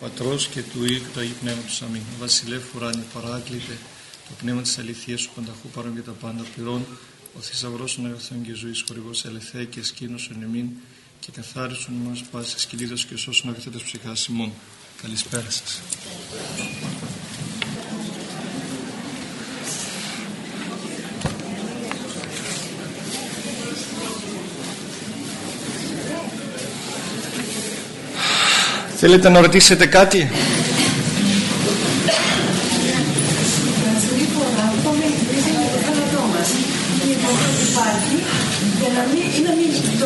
Πατρός και του Υιού και του Αγίου Πνεύματος Αμήν. Βασιλεύ ουράνιε παράκλητε, το πνεύμα της αληθείας σου πανταχού παρόν για τα πάντα πληρών, ο θησαυρός των αγαθών και ζωής χορηγός ελευθέ και σκήνωσον εμήν και καθάρισον μας πάσης κυλίδος και σώσον αγαθέτες ψυχάς ημών. Καλησπέρα σας. Θέλετε να ρωτήσετε κάτι. Να σε λοιπόν, αυτό με εκπλήσει με το θάνατό μα. Λοιπόν, υπάρχει για να μην, ή να μην το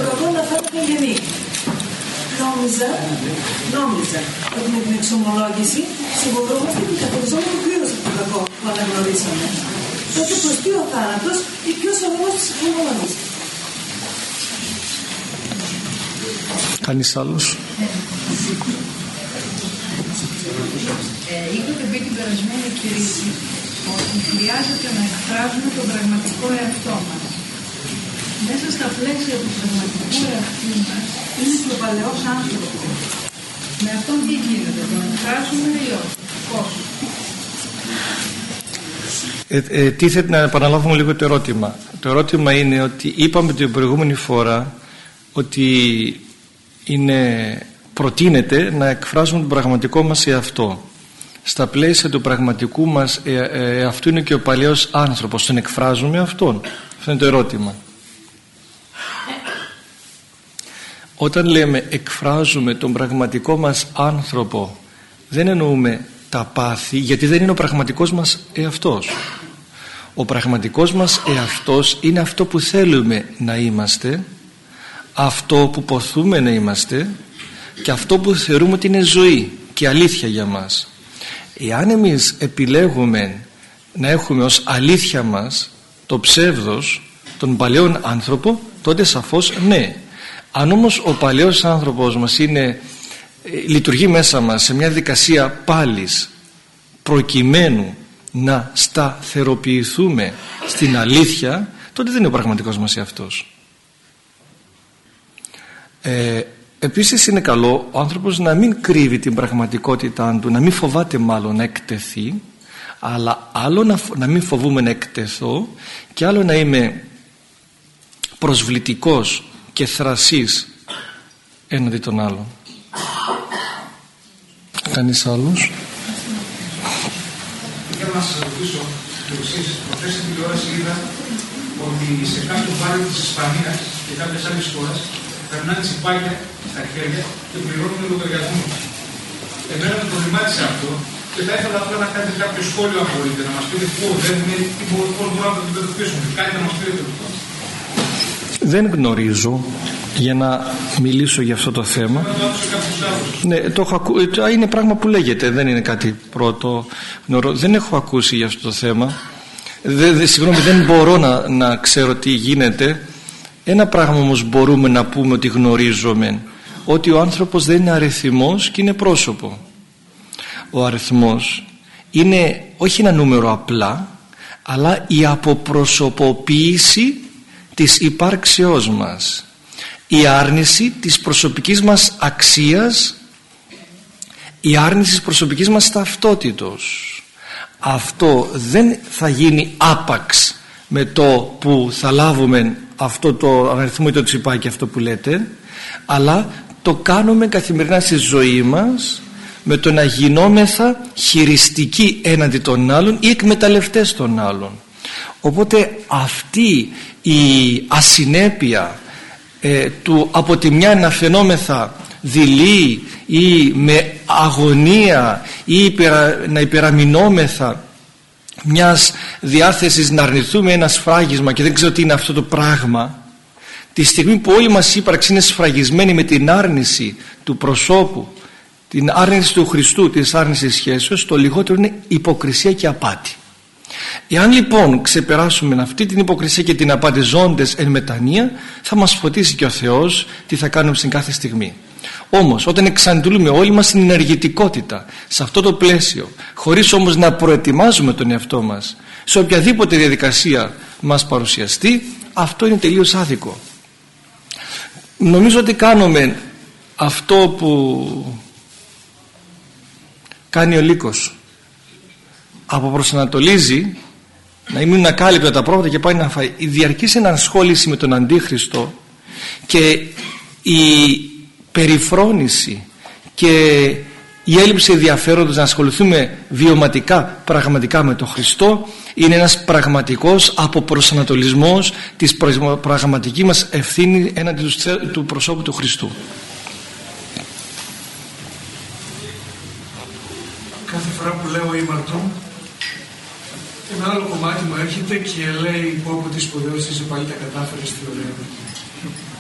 κακό να φέρουμε γεννή. Νόμιζα, νόμιζα ότι με την εξομολόγηση σιγουρόμαστε ότι καθοριζόμαστε πλήρω από το κακό που αναγνωρίσαμε. Τότε προστεί ο θάνατο ή ποιο ο λόγο τη εξομολόγηση. Κανείς άλλος; Ε, είπατε πριν την περασμένη κρίση ότι χρειάζεται να εκφράζουμε τον πραγματικό εαυτό μας. Μέσα στα πλαίσια του πραγματικού εαυτού μας είναι και ο παλαιός άνθρωπος. Με αυτόν τι γίνεται, τον εκφράζουμε ή όχι. Πώς. Ε, ε, τίθεται να επαναλάβουμε λίγο το ερώτημα. Το ερώτημα είναι ότι είπαμε την προηγούμενη φορά ότι είναι, προτείνεται να εκφράζουμε τον πραγματικό μας εαυτό. Στα πλαίσια του πραγματικού μας ε, ε, εαυτού είναι και ο παλαιός άνθρωπος. Τον εκφράζουμε αυτόν. Αυτό είναι το ερώτημα. Όταν λέμε εκφράζουμε τον πραγματικό μας άνθρωπο δεν εννοούμε τα πάθη γιατί δεν είναι ο πραγματικός μας εαυτός. Ο πραγματικός μας εαυτός είναι αυτό που θέλουμε να είμαστε αυτό που ποθούμε να είμαστε και αυτό που θεωρούμε ότι είναι ζωή και αλήθεια για μας. Εάν εμείς επιλέγουμε να έχουμε ως αλήθεια μας το ψεύδος τον παλαιόν άνθρωπο τότε σαφώς ναι. Αν όμως ο παλαιός άνθρωπος μας είναι ε, λειτουργεί μέσα μας σε μια δικασία πάλης προκειμένου να σταθεροποιηθούμε στην αλήθεια τότε δεν είναι ο πραγματικός μας εαυτός. Ε, επίσης είναι καλό ο άνθρωπος να μην κρύβει την πραγματικότητά του να μην φοβάται μάλλον να εκτεθεί αλλά άλλο να, να μην φοβούμε να εκτεθώ και άλλο να είμαι προσβλητικός και θρασής έναντι των άλλων κανείς άλλος; Ήθελα να σας ρωτήσω το εξής. Προχθές στην τηλεόραση είδα ότι σε κάποιο βάρη της Ισπανίας και κάποιες άλλες χώρες περνάνε τσιπάκια στα χέρια και πληρώνουν λογαριασμού. Εμένα με προβλημάτισε αυτό και θα ήθελα απλά να κάνετε κάποιο σχόλιο αν μπορείτε, να μας πείτε πού δεν είναι, τι μπορούμε, πώς μπορούμε να το αντιμετωπίσουμε. Κάτι να μας πείτε το δεν γνωρίζω για να μιλήσω για αυτό το θέμα. Ναι, το έχω ακού... είναι πράγμα που λέγεται δεν είναι κάτι πρώτο. Δεν έχω ακούσει για αυτό το θέμα. Δεν, συγγνώμη δεν μπορώ να, να ξέρω τι γίνεται ένα πράγμα όμως μπορούμε να πούμε ότι γνωρίζουμε ότι ο άνθρωπος δεν είναι αριθμός και είναι πρόσωπο. Ο αριθμός είναι όχι ένα νούμερο απλά αλλά η αποπροσωποποίηση της υπάρξεώς μας. Η άρνηση της προσωπικής μας αξίας η άρνηση της προσωπικής μας ταυτότητος. Αυτό δεν θα γίνει άπαξ με το που θα λάβουμε αυτό το αριθμό ή το τσιπάκι αυτό που λέτε αλλά το κάνουμε καθημερινά στη ζωή μας με το να γινόμεθα χειριστικοί έναντι των άλλων ή εκμεταλλευτές των άλλων. Οπότε αυτή η ασυνέπεια ε, του από τη μια να φαινόμεθα δειλή ή με αγωνία ή να υπεραμεινόμεθα μιας διάθεσης να αρνηθούμε ένα σφράγισμα και δεν ξέρω τι είναι αυτό το πράγμα τη στιγμή που όλη μας η ύπαρξη είναι σφραγισμένη με την άρνηση του προσώπου την άρνηση του Χριστού της άρνησης σχέσεως το λιγότερο είναι υποκρισία και απάτη Εάν λοιπόν ξεπεράσουμε αυτή την υποκρισία και την απάτη ζώντες εν μετανία θα μας φωτίσει και ο Θεός τι θα κάνουμε στην κάθε στιγμή. Όμως όταν εξαντλούμε όλη μας την ενεργητικότητα σε αυτό το πλαίσιο χωρίς όμως να προετοιμάζουμε τον εαυτό μας σε οποιαδήποτε διαδικασία μας παρουσιαστεί αυτό είναι τελείως άδικο. Νομίζω ότι κάνουμε αυτό που κάνει ο λύκος αποπροσανατολίζει να μείνουν ακάλυπτα τα πρόβατα και πάει να φάει η διαρκής ενασχόληση με τον Αντίχριστο και η περιφρόνηση και η έλλειψη ενδιαφέροντος να ασχοληθούμε βιωματικά πραγματικά με τον Χριστό είναι ένας πραγματικός αποπροσανατολισμός της πραγματικής μας ευθύνη έναντι τους προσώπου του Χριστού. Κάθε φορά που λέω ήμαρτο ένα άλλο κομμάτι μου έρχεται και λέει πω από της σπουδαίωση είσαι πάλι τα κατάφερες τι ωραία.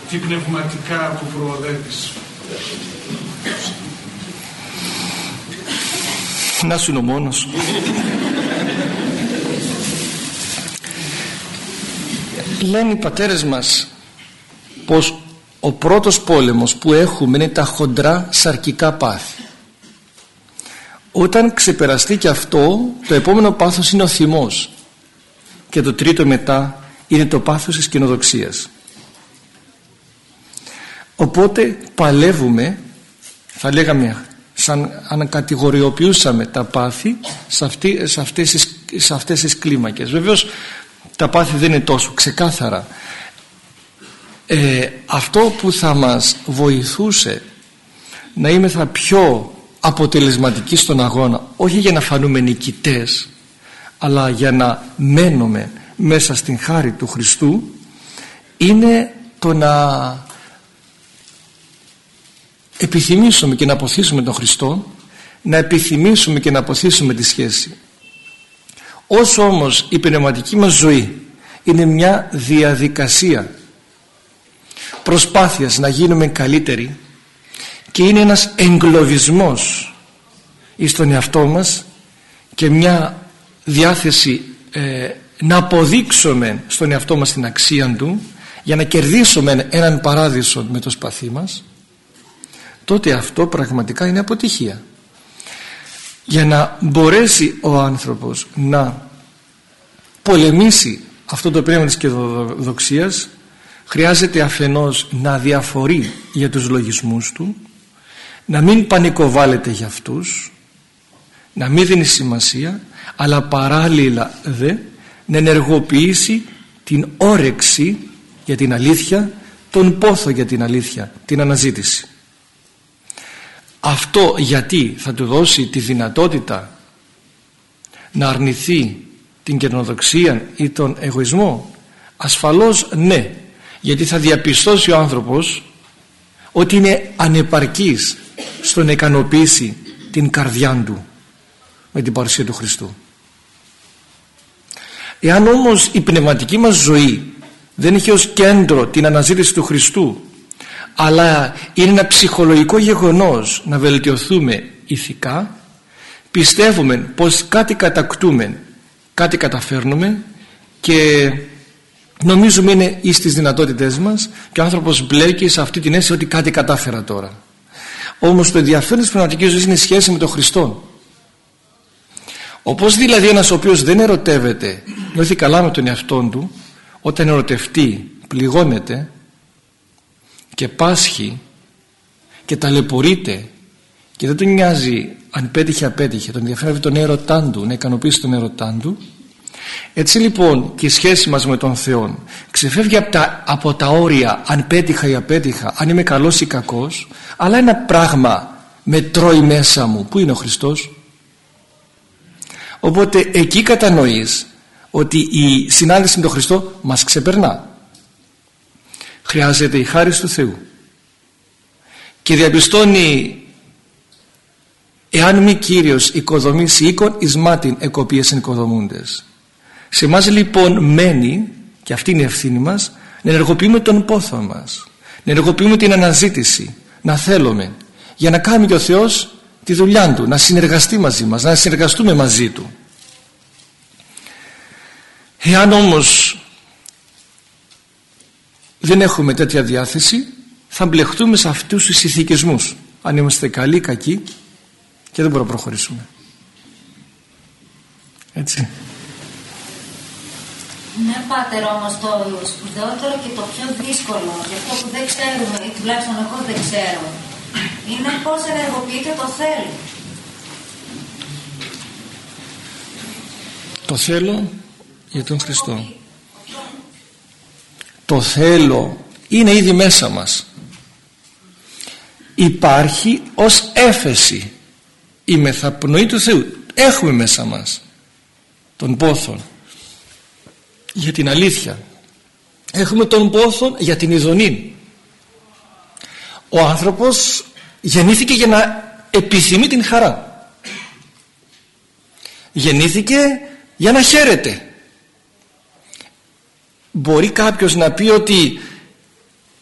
Τι πνευματικά που προοδεύεις. Να σου είναι ο μόνος. Λένε οι πατέρες μας πως ο πρώτος πόλεμος που έχουμε είναι τα χοντρά σαρκικά πάθη. Όταν ξεπεραστεί και αυτό το επόμενο πάθος είναι ο θυμός και το τρίτο μετά είναι το πάθος της κοινοδοξίας. Οπότε παλεύουμε θα λέγαμε σαν αν κατηγοριοποιούσαμε τα πάθη σε, αυτή, σε, αυτές τις, σε αυτές τις κλίμακες. Βεβαίως τα πάθη δεν είναι τόσο ξεκάθαρα. Ε, αυτό που θα μας βοηθούσε να είμαστε πιο αποτελεσματικοί στον αγώνα όχι για να φανούμε νικητές αλλά για να μένουμε μέσα στην χάρη του Χριστού είναι το να επιθυμήσουμε και να αποθήσουμε τον Χριστό να επιθυμήσουμε και να αποθήσουμε τη σχέση. Όσο όμως η πνευματική μας ζωή είναι μια διαδικασία προσπάθειας να γίνουμε καλύτεροι και είναι ένας εγκλωβισμός εις τον εαυτό μας και μια διάθεση ε, να αποδείξουμε στον εαυτό μας την αξία του για να κερδίσουμε έναν παράδεισο με το σπαθί μας τότε αυτό πραγματικά είναι αποτυχία. Για να μπορέσει ο άνθρωπος να πολεμήσει αυτό το πνεύμα της κεδοδοξίας χρειάζεται αφενός να διαφορεί για τους λογισμούς του να μην πανικοβάλλεται για αυτούς να μην δίνει σημασία αλλά παράλληλα δε να ενεργοποιήσει την όρεξη για την αλήθεια τον πόθο για την αλήθεια την αναζήτηση αυτό γιατί θα του δώσει τη δυνατότητα να αρνηθεί την κερνοδοξία ή τον εγωισμό; Ασφαλώς ναι. Γιατί θα διαπιστώσει ο άνθρωπος ότι είναι ανεπαρκής στο να ικανοποιήσει την καρδιά του με την παρουσία του Χριστού. Εάν όμως η πνευματική μας ζωή δεν έχει ως κέντρο την αναζήτηση του Χριστού αλλά είναι ένα ψυχολογικό γεγονός να βελτιωθούμε ηθικά. Πιστεύουμε πως κάτι κατακτούμε κάτι καταφέρνουμε και νομίζουμε είναι εις τις δυνατότητές μας και ο άνθρωπος μπλέκει σε αυτή την αίσθηση ότι κάτι κατάφερα τώρα. Όμως το ενδιαφέρον της πνευματικής ζωής είναι η σχέση με τον Χριστό όπως δηλαδή ένας ο οποίος δεν ερωτεύεται νιώθει καλά με τον εαυτό του όταν ερωτευτεί πληγώνεται και πάσχει και ταλαιπωρείται και δεν τον νοιάζει αν πέτυχε απέτυχε. Τον ενδιαφέρει τον έρωτά του να ικανοποιήσει τον έρωτά του. Έτσι λοιπόν και η σχέση μας με τον Θεό ξεφεύγει από τα, από τα όρια αν πέτυχα ή απέτυχα αν είμαι καλός ή κακός αλλά ένα πράγμα με τρώει μέσα μου. Που είναι ο Χριστός; Οπότε εκεί κατανοείς ότι η συνάντηση με τον Χριστό μας ξεπερνά χρειάζεται η χάρη του Θεού. Και διαπιστώνει εάν μη Κύριος οικοδομήσει οίκον εις μάτιν εκοπίες οικοδομούντες σε εμάς λοιπόν μένει και αυτή είναι η ευθύνη μας να ενεργοποιούμε τον πόθο μας να ενεργοποιούμε την αναζήτηση να θέλουμε για να κάνει και ο Θεός τη δουλειά Του να συνεργαστεί μαζί μας να συνεργαστούμε μαζί Του. Εάν όμως δεν έχουμε τέτοια διάθεση. Θα μπλεχτούμε σε αυτούς τους ηθικισμούς. Αν είμαστε καλοί, κακοί και δεν μπορούμε να προχωρήσουμε. Έτσι. Ναι, Πάτερ, όμως το σπουδαιότερο και το πιο δύσκολο, και αυτό που δεν ξέρουμε, ή τουλάχιστον εγώ δεν ξέρω, είναι πώς ενεργοποιείται το θέλει. το θέλω για τον Χριστό το θέλω είναι ήδη μέσα μας. Υπάρχει ως έφεση η μεθαπνοή του Θεού. Έχουμε μέσα μας τον πόθο για την αλήθεια. Έχουμε τον πόθο για την ειδονή. Ο άνθρωπος γεννήθηκε για να επιθυμεί την χαρά. Γεννήθηκε για να χαίρεται μπορεί κάποιος να πει ότι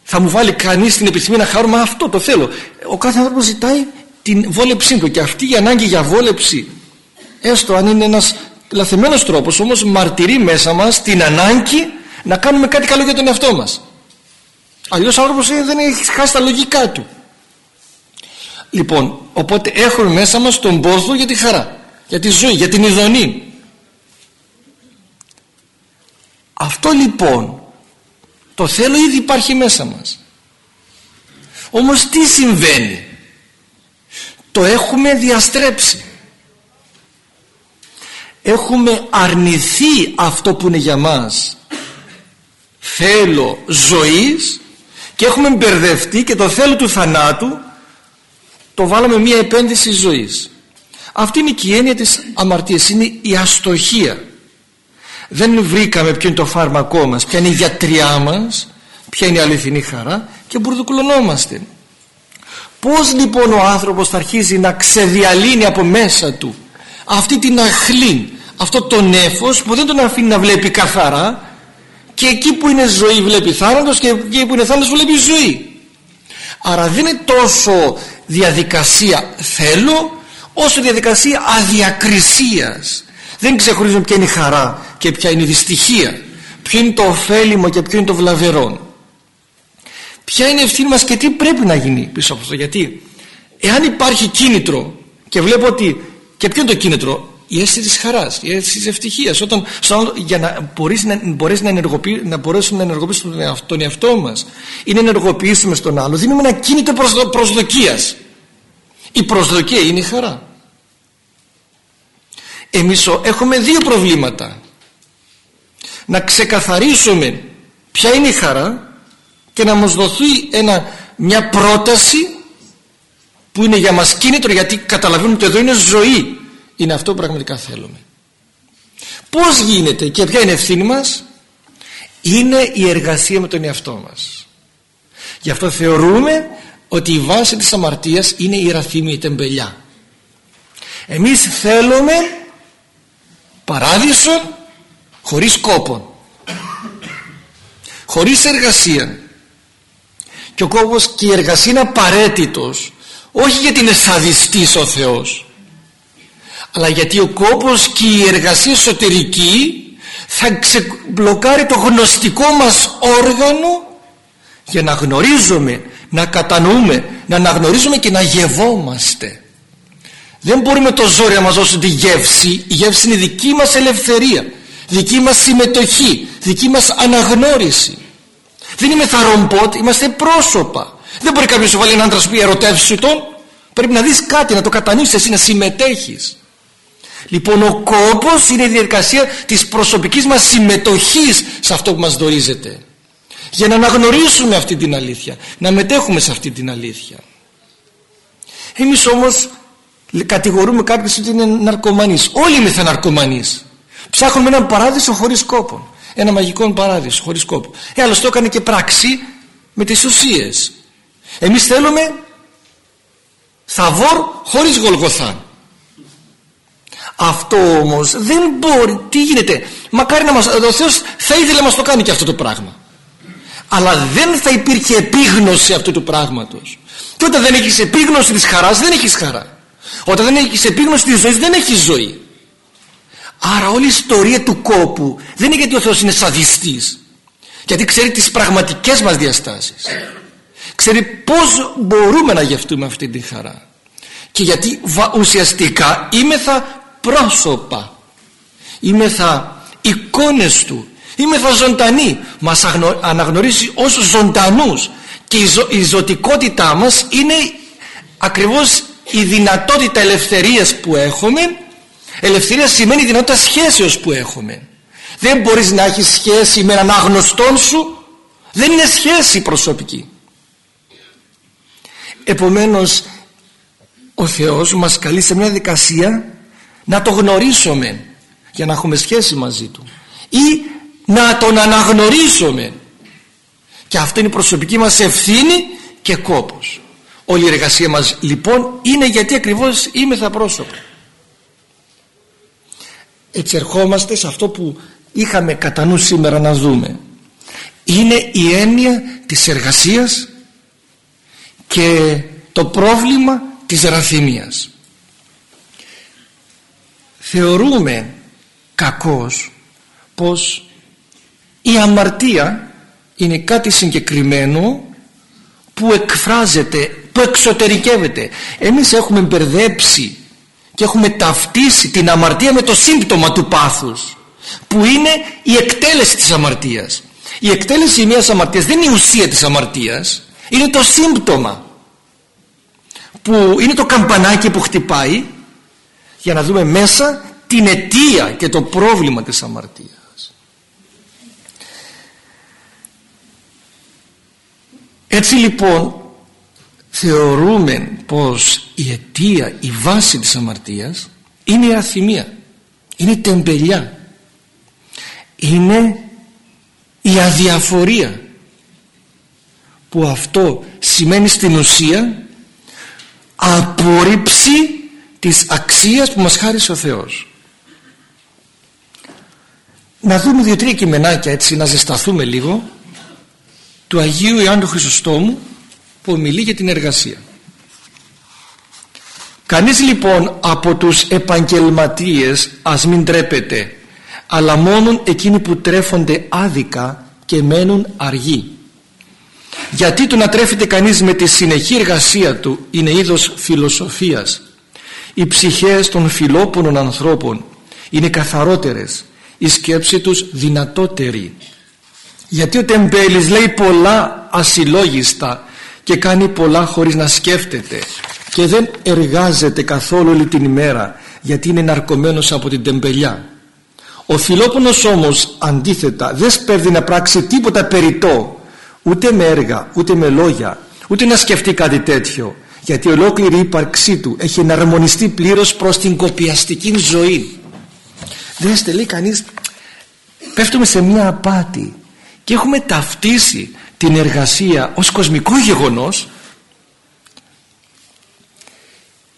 θα μου βάλει κανείς την επιθυμία να χαρώ μα αυτό το θέλω. Ο κάθε άνθρωπος ζητάει την βόλεψή του και αυτή η ανάγκη για βόλεψη έστω αν είναι ένας λαθεμένος τρόπος όμως μαρτυρεί μέσα μας την ανάγκη να κάνουμε κάτι καλό για τον εαυτό μας. Αλλιώς ο άνθρωπος δεν έχει χάσει τα λογικά του. Λοιπόν οπότε έχουμε μέσα μας τον πόθο για τη χαρά για τη ζωή, για την ειδονή αυτό λοιπόν το θέλω ήδη υπάρχει μέσα μας. Όμως τι συμβαίνει; Το έχουμε διαστρέψει. Έχουμε αρνηθεί αυτό που είναι για μας. Θέλω ζωής και έχουμε μπερδευτεί και το θέλω του θανάτου το βάλαμε μια επένδυση ζωής. Αυτή είναι και η έννοια της αμαρτίας. Είναι η αστοχία δεν βρήκαμε ποιο είναι το φάρμακό μας ποια είναι η γιατριά μας ποια είναι η αληθινή χαρά και μπουρδουκλωνόμαστε πως λοιπόν ο άνθρωπος θα αρχίζει να ξεδιαλύνει από μέσα του αυτή την αχλή αυτό το νέφος που δεν τον αφήνει να βλέπει καθαρά και εκεί που είναι ζωή βλέπει θάνατος και εκεί που είναι θάνατος βλέπει ζωή. Άρα δεν είναι τόσο διαδικασία θέλω όσο διαδικασία αδιακρισίας. Δεν ξεχωρίζουν ποια είναι η χαρά και ποια είναι η δυστυχία. Ποιο είναι το ωφέλιμο και ποιο είναι το βλαβερό ποια είναι η ευθύνη μας και τι πρέπει να γίνει πίσω από αυτό. Γιατί εάν υπάρχει κίνητρο και βλέπω ότι και ποιο είναι το κίνητρο; Η αίσθηση της χαράς, η αίσθηση της ευτυχίας. Όταν, για να μπορέσει να, μπορέσει να, ενεργοποιήσουμε, να μπορέσουμε να ενεργοποιήσουμε τον εαυτό, τον εαυτό μας ή να ενεργοποιήσουμε στον άλλο δίνουμε ένα κίνητρο προσδο, προσδοκίας. Η προσδοκία είναι η χαρά. Εμείς έχουμε δύο προβλήματα να ξεκαθαρίσουμε ποια είναι η χαρά και να μας δοθεί ένα, μια πρόταση που είναι για μας κίνητρο γιατί καταλαβαίνουμε ότι εδώ είναι ζωή. Είναι αυτό που πραγματικά θέλουμε. Πως γίνεται και ποια είναι ευθύνη μας; Είναι η εργασία με τον εαυτό μας. Γι' αυτό θεωρούμε ότι η βάση της αμαρτίας είναι η ραθήμη η τεμπελιά. Εμείς θέλουμε παράδεισο χωρίς κόπο χωρίς εργασία και ο κόπος και η εργασία είναι απαραίτητος όχι γιατί είναι σαδιστής ο Θεός αλλά γιατί ο κόπος και η εργασία εσωτερική θα ξεμπλοκάρει το γνωστικό μας όργανο για να γνωρίζουμε, να κατανοούμε, να αναγνωρίζουμε και να γευόμαστε. Δεν μπορούμε το ζόρι να μας δώσει τη γεύση. Η γεύση είναι δική μας ελευθερία, δική μας συμμετοχή, δική μας αναγνώριση. Δεν είμαι ρομπότ, είμαστε πρόσωπα. Δεν μπορεί κάποιος να βάλει έναν άντρας σου πει ερωτεύσεις τον. Πρέπει να δεις κάτι, να το κατανοήσεις εσύ, να συμμετέχεις. Λοιπόν ο κόπος είναι η διαδικασία της προσωπικής μας συμμετοχής σε αυτό που μας δορίζεται. Για να αναγνωρίσουμε αυτή την αλήθεια, να μετέχουμε σε αυτή την αλήθεια. Εμείς όμως κατηγορούμε κάποιους ότι είναι ναρκωμανείς. Όλοι είμαστε ναρκωμανείς. Ψάχνουμε έναν παράδεισο χωρίς κόπο. Ένα μαγικό παράδεισο χωρίς κόπο. Ε, άλλος το έκανε και πράξη με τις ουσίες. Εμείς θέλουμε θαβόρ χωρίς γολγοθά. Αυτό όμως δεν μπορεί. Τι γίνεται; Μακάρι να μας, ο Θεός θα ήθελε να μας το κάνει και αυτό το πράγμα. Αλλά δεν θα υπήρχε επίγνωση αυτού του πράγματος. Και όταν δεν έχεις επίγνωση της χαράς δεν έχεις χαρά. Όταν δεν έχεις επίγνωση της ζωής δεν έχεις ζωή. Άρα όλη η ιστορία του κόπου δεν είναι γιατί ο Θεός είναι σαδιστής. Γιατί ξέρει τις πραγματικές μας διαστάσεις. Ξέρει πώς μπορούμε να γευτούμε αυτή τη χαρά. Και γιατί ουσιαστικά είμεθα πρόσωπα είμεθα εικόνες του είμεθα ζωντανοί μας αναγνωρίζει ως ζωντανούς και η, ζω, η ζωτικότητά μας είναι ακριβώς η δυνατότητα ελευθερίας που έχουμε ελευθερία σημαίνει δυνατότητα σχέσεως που έχουμε. Δεν μπορείς να έχεις σχέση με έναν άγνωστόν σου. Δεν είναι σχέση προσωπική. Επομένως ο Θεός μας καλεί σε μια δικασία να το γνωρίσουμε για να έχουμε σχέση μαζί Του. Ή να τον αναγνωρίσουμε. Και αυτό είναι η προσωπική μας ευθύνη και κόπος. Όλη η εργασία μας λοιπόν είναι γιατί ακριβώς είμαι θα πρόσωπο έτσι ερχόμαστε σε αυτό που είχαμε κατά νου σήμερα να δούμε. Είναι η έννοια της εργασίας και το πρόβλημα της ραθυμίας θεωρούμε κακός πως η αμαρτία είναι κάτι συγκεκριμένο που εκφράζεται, που εξωτερικεύεται. Εμείς έχουμε μπερδέψει και έχουμε ταυτίσει την αμαρτία με το σύμπτωμα του πάθους που είναι η εκτέλεση της αμαρτίας. Η εκτέλεση μιας αμαρτίας δεν είναι η ουσία της αμαρτίας είναι το σύμπτωμα που είναι το καμπανάκι που χτυπάει για να δούμε μέσα την αιτία και το πρόβλημα της αμαρτίας. Έτσι λοιπόν θεωρούμε πως η αιτία, η βάση της αμαρτίας είναι η αθυμία είναι η τεμπελιά. Είναι η αδιαφορία που αυτό σημαίνει στην ουσία απορρίψη της αξίας που μας χάρισε ο Θεός. Να δούμε δύο-τρία κειμενάκια έτσι να ζεσταθούμε λίγο του Αγίου Ιωάννου Χρυσοστόμου που μιλεί για την εργασία. Κανείς λοιπόν από τους επαγγελματίες ας μην τρέπεται αλλά μόνον εκείνοι που τρέφονται άδικα και μένουν αργοί. Γιατί το να τρέφεται κανείς με τη συνεχή εργασία του είναι είδος φιλοσοφίας. Οι ψυχές των φιλόπονων ανθρώπων είναι καθαρότερες η σκέψη τους δυνατότερη. Γιατί ο τεμπέλης λέει πολλά ασυλλόγιστα και κάνει πολλά χωρίς να σκέφτεται και δεν εργάζεται καθόλου όλη την ημέρα γιατί είναι ναρκωμένος από την τεμπελιά. Ο φιλόπονος όμως αντίθετα δεν σπέβδει να πράξει τίποτα περιττό ούτε με έργα ούτε με λόγια ούτε να σκεφτεί κάτι τέτοιο γιατί ολόκληρη η ύπαρξή του έχει εναρμονιστεί πλήρως προς την κοπιαστική ζωή. Δεν λέει κανείς. Πέφτουμε σε μια απάτη και έχουμε ταυτίσει την εργασία ως κοσμικό γεγονός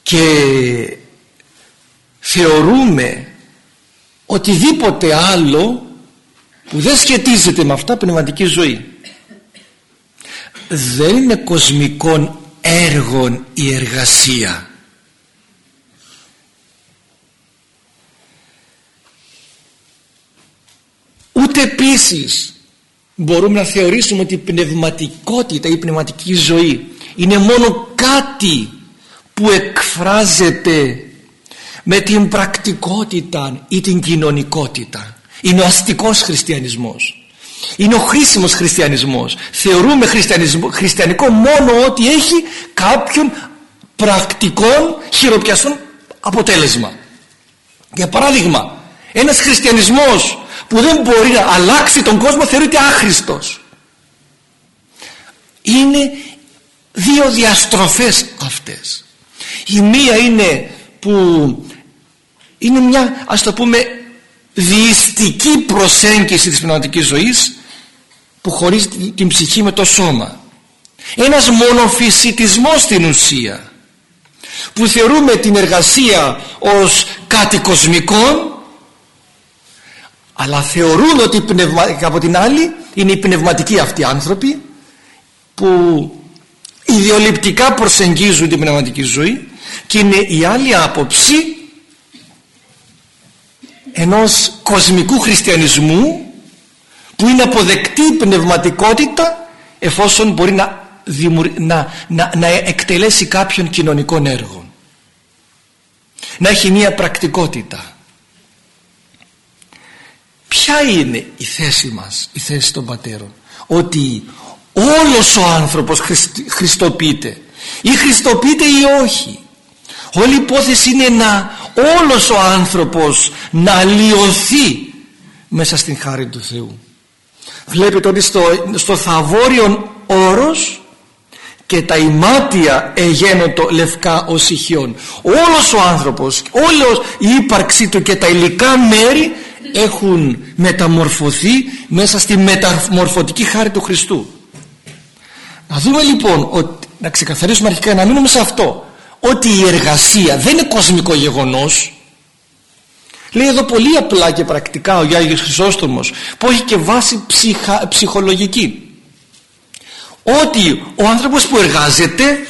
και θεωρούμε οτιδήποτε άλλο που δεν σχετίζεται με αυτά πνευματική ζωή δεν είναι κοσμικών έργων η εργασία. Ούτε επίσης μπορούμε να θεωρήσουμε ότι η πνευματικότητα η πνευματική ζωή είναι μόνο κάτι που εκφράζεται με την πρακτικότητα ή την κοινωνικότητα. Είναι ο αστικός χριστιανισμός. Είναι ο χρήσιμος χριστιανισμός. Θεωρούμε χριστιανικό μόνο ότι έχει κάποιον πρακτικών χειροπιαστών αποτέλεσμα. Για παράδειγμα ένας χριστιανισμός που δεν μπορεί να αλλάξει τον κόσμο θεωρείται άχρηστος. Είναι δύο διαστροφές αυτές. Η μία είναι που είναι μια ας το πούμε διειστική προσέγγιση της πνευματικής ζωής που χωρίζει την ψυχή με το σώμα. Ένας μονοφυσιτισμός στην ουσία που θεωρούμε την εργασία ως κάτι κοσμικό αλλά θεωρούν ότι πνευμα... από την άλλη είναι οι πνευματικοί αυτοί άνθρωποι που ιδεολειπτικά προσεγγίζουν την πνευματική ζωή και είναι η άλλη άποψη ενός κοσμικού χριστιανισμού που είναι αποδεκτή η πνευματικότητα εφόσον μπορεί να, να, να, να εκτελέσει κάποιον κοινωνικών έργων. Να έχει μία πρακτικότητα ποια είναι η θέση μας η θέση των πατέρων; Ότι όλος ο άνθρωπος χριστοποιείται. Ή χριστοποιείται ή όχι. Όλη η υπόθεση είναι να όλος ο άνθρωπος να αλλοιωθεί μέσα στην χάρη του Θεού. Βλέπετε ότι στο, στο θαβόριον όρος και τα ημάτια εγένοτο λευκά ως ηχιών. Όλος ο άνθρωπος όλος η ύπαρξή του και τα υλικά μέρη έχουν μεταμορφωθεί μέσα στη μεταμορφωτική χάρη του Χριστού. Να δούμε λοιπόν ότι, να ξεκαθαρίσουμε αρχικά να μείνουμε σε αυτό. Ότι η εργασία δεν είναι κοσμικό γεγονός. Λέει εδώ πολύ απλά και πρακτικά ο Γιάννης Χρυσόστομος που έχει και βάση ψυχα, ψυχολογική. Ότι ο άνθρωπος που εργάζεται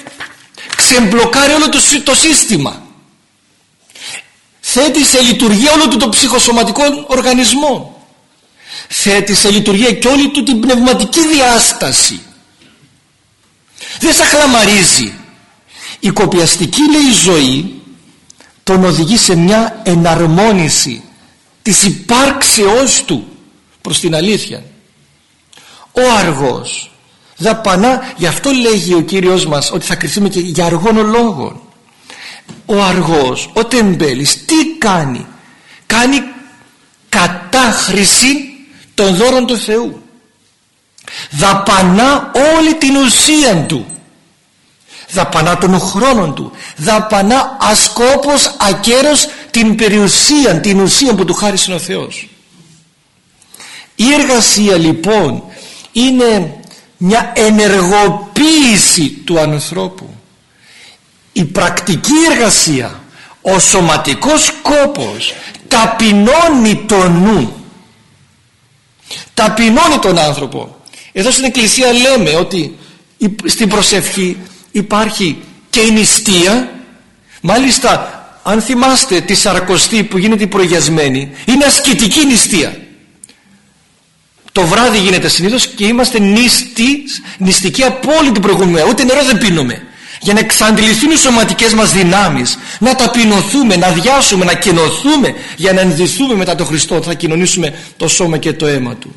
ξεμπλοκάρει όλο το, το σύστημα θέτει σε λειτουργία όλο του το ψυχοσωματικό οργανισμό. Θέτει σε λειτουργία και όλη του την πνευματική διάσταση. Δεν σαχλαμαρίζει η κοπιαστική λέει ζωή τον οδηγεί σε μια εναρμόνιση της υπάρξεώς του προς την αλήθεια. Ο αργός δαπανά γι' αυτό λέγει ο Κύριος μας ότι θα κριθούμε και για αργών λόγων ο αργός ο τεμπέλης τι κάνει; Κάνει κατάχρηση των δώρων του Θεού. Δαπανά όλη την ουσία του. Δαπανά τον χρόνο του. Δαπανά ασκόπως ακέρος την περιουσία την ουσία που του χάρισε ο Θεός. Η εργασία λοιπόν είναι μια ενεργοποίηση του ανθρώπου η πρακτική εργασία ο σωματικός κόπος ταπεινώνει τον νου. Ταπεινώνει τον άνθρωπο. Εδώ στην εκκλησία λέμε ότι στην προσευχή υπάρχει και η νηστεία. Μάλιστα αν θυμάστε τη Σαρακοστή που γίνεται η προγιασμένη είναι ασκητική νηστεία. Το βράδυ γίνεται συνήθως και είμαστε νηστοί, νηστικοί από όλη την προηγούμενη ούτε νερό δεν πίνουμε για να εξαντληθούν οι σωματικές μας δυνάμεις να ταπεινωθούμε, να διάσουμε, να κοινωθούμε για να ενδυθούμε μετά τον Χριστό θα κοινωνήσουμε το σώμα και το αίμα Του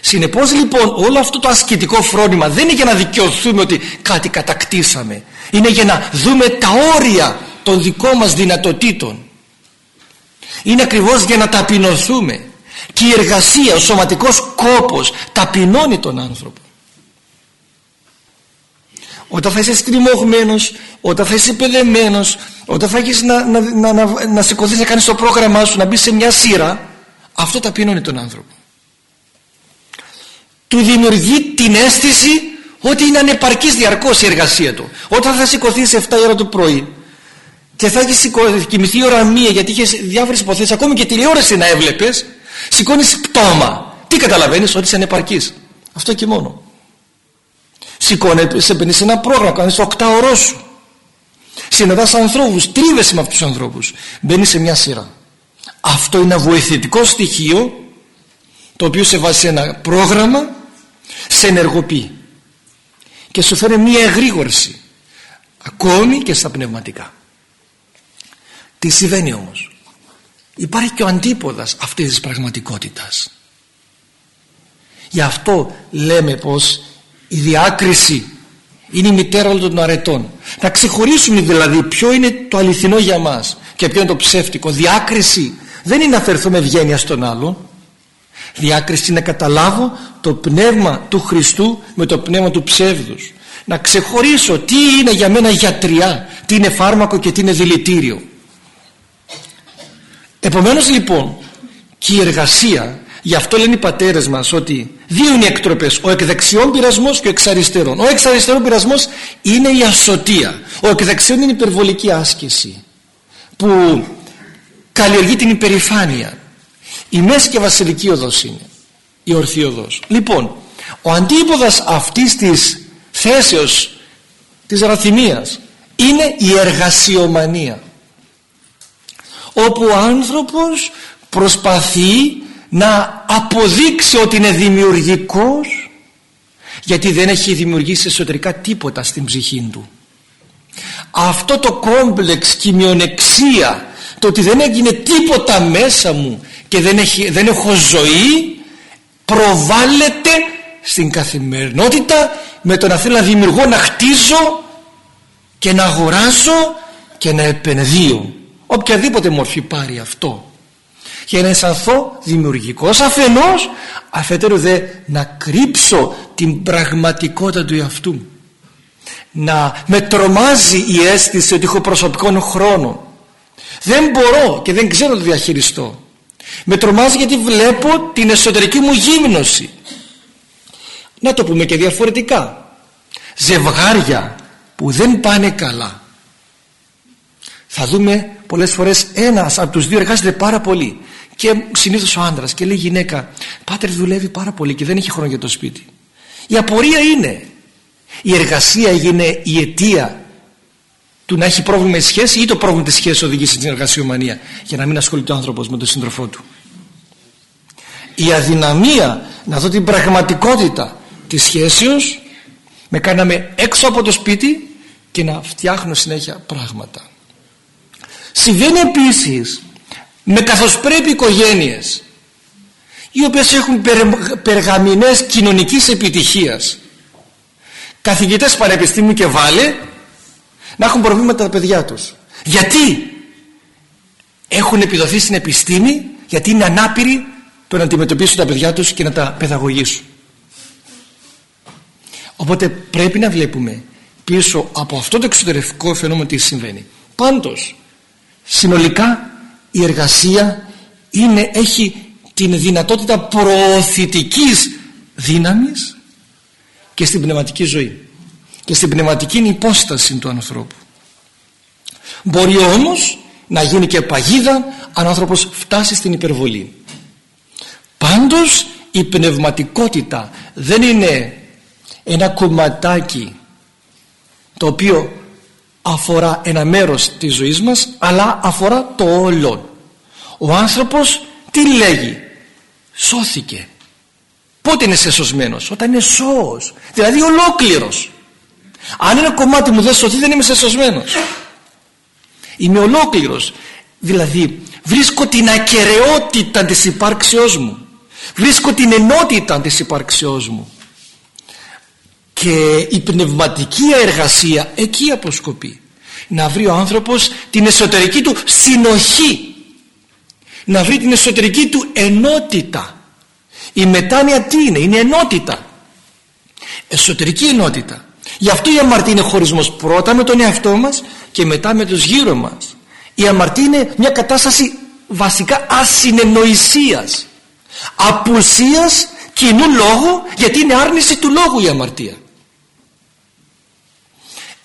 Συνεπώς λοιπόν όλο αυτό το ασκητικό φρόνημα δεν είναι για να δικαιωθούμε ότι κάτι κατακτήσαμε. Είναι για να δούμε τα όρια των δικών μας δυνατοτήτων. Είναι ακριβώς για να ταπεινωθούμε. Και η εργασία, ο σωματικός κόπος ταπεινώνει τον άνθρωπο. Όταν θα είσαι στριμωγμένος, όταν θα είσαι παιδεμένος, όταν θα έχεις να, να, να, να, να σηκωθείς να κάνεις το πρόγραμμά σου, να μπεις σε μια σειρά, αυτό ταπεινώνει τον άνθρωπο. Του δημιουργεί την αίσθηση ότι είναι ανεπαρκής διαρκώς η εργασία του. Όταν θα σηκωθείς σε 7 ώρα το πρωί και θα έχεις κοιμηθεί ώρα μία γιατί είχες διάφορες υποθέσεις ακόμη και τηλεόραση να έβλεπες σηκώνεις πτώμα. Τι καταλαβαίνεις; Ότι είσαι ανεπαρκής. Αυτό και μόνο σηκώνεται σε μπαίνεις σε ένα πρόγραμμα κάνεις το 8 ωρό σου. Συναντάς ανθρώπους τρίβεσαι με αυτούς τους ανθρώπους. Μπαίνεις σε μια σειρά. Αυτό είναι ένα βοηθητικό στοιχείο το οποίο σε βάζει σε ένα πρόγραμμα σε ενεργοποιεί. Και σου φέρει μία εγρήγορση ακόμη και στα πνευματικά. Τι συμβαίνει όμως; Υπάρχει και ο αντίποδας αυτής της πραγματικότητας. Γι' αυτό λέμε πως η διάκριση είναι η μητέρα όλων των αρετών. Να ξεχωρίσουμε δηλαδή ποιο είναι το αληθινό για μας και ποιο είναι το ψεύτικο. Διάκριση δεν είναι να φερθούμε ευγένεια στον άλλον. Διάκριση να καταλάβω το πνεύμα του Χριστού με το πνεύμα του ψεύδους. Να ξεχωρίσω τι είναι για μένα γιατριά τι είναι φάρμακο και τι είναι δηλητήριο. Επομένως λοιπόν και η εργασία γι' αυτό λένε οι πατέρες μας ότι δύο είναι οι εκτροπές ο εκδεξιών πειρασμός και ο εξαριστερών. Ο εξαριστερών πειρασμός είναι η ασωτεία. Ο εκδεξιών είναι η υπερβολική άσκηση που καλλιεργεί την υπερηφάνεια. Η μέση και βασιλική οδός είναι η ορθή οδός. Λοιπόν ο αντίποδας αυτής της θέσεως της ραθυμίας είναι η εργασιομανία όπου ο άνθρωπος προσπαθεί να αποδείξει ότι είναι δημιουργικός γιατί δεν έχει δημιουργήσει εσωτερικά τίποτα στην ψυχή του. Αυτό το κόμπλεξ και η μειονεξία το ότι δεν έγινε τίποτα μέσα μου και δεν, έχει, δεν έχω ζωή προβάλλεται στην καθημερινότητα με το να θέλω να δημιουργώ, να χτίζω και να αγοράζω και να επενδύω. Οποιαδήποτε μορφή πάρει αυτό για να αισθανθώ δημιουργικός αφενός αφετέρου δε να κρύψω την πραγματικότητα του εαυτού να με τρομάζει η αίσθηση ότι έχω προσωπικό χρόνο. Δεν μπορώ και δεν ξέρω να το διαχειριστώ. Με τρομάζει γιατί βλέπω την εσωτερική μου γύμνωση. Να το πούμε και διαφορετικά. Ζευγάρια που δεν πάνε καλά. Θα δούμε πολλές φορές ένας από τους δύο εργάζεται πάρα πολύ και συνήθως ο άντρας και λέει γυναίκα πάτερ δουλεύει πάρα πολύ και δεν έχει χρόνο για το σπίτι η απορία είναι η εργασία έγινε η αιτία του να έχει πρόβλημα με σχέση ή το πρόβλημα της σχέσης οδηγεί στην εργασιομανία για να μην ασχολείται ο άνθρωπος με τον σύντροφό του. Η αδυναμία να δω την πραγματικότητα της σχέσεως με κάναμε έξω από το σπίτι και να φτιάχνω συνέχεια πράγματα συμβαίνει επίσης με καθώς πρέπει οικογένειες οι οποίες έχουν περγαμηνές κοινωνικής επιτυχίας. Καθηγητές πανεπιστήμιου και βάλε να έχουν προβλήματα τα παιδιά τους. Γιατί έχουν επιδοθεί στην επιστήμη γιατί είναι ανάπηροι το να αντιμετωπίσουν τα παιδιά τους και να τα παιδαγωγήσουν. Οπότε πρέπει να βλέπουμε πίσω από αυτό το εξωτερικό φαινόμενο τι συμβαίνει. Πάντως συνολικά η εργασία είναι, έχει την δυνατότητα προωθητικής δύναμης και στην πνευματική ζωή. Και στην πνευματική υπόσταση του ανθρώπου. Μπορεί όμως να γίνει και παγίδα αν ο άνθρωπος φτάσει στην υπερβολή. Πάντως η πνευματικότητα δεν είναι ένα κομματάκι το οποίο αφορά ένα μέρος της ζωής μας αλλά αφορά το όλο ο άνθρωπος τι λέγει; Σώθηκε. Πότε είναι σεσωσμένος όταν είναι σώος. Δηλαδή ολόκληρος. Αν ένα κομμάτι μου δεν σωθεί δεν είμαι σεσωσμένος είμαι ολόκληρος. Δηλαδή βρίσκω την ακαιρεότητα της υπάρξεώς μου. Βρίσκω την ενότητα της υπάρξεώς μου και η πνευματική εργασία εκεί αποσκοπεί. Να βρει ο άνθρωπος την εσωτερική του συνοχή. Να βρει την εσωτερική του ενότητα. Η μετάνοια τι είναι; Είναι ενότητα. Εσωτερική ενότητα. Γι' αυτό η αμαρτία είναι χωρισμός πρώτα με τον εαυτό μας και μετά με τους γύρω μας. Η αμαρτία είναι μια κατάσταση βασικά ασυνεννοησίας απουσίας κοινού λόγου γιατί είναι άρνηση του λόγου η αμαρτία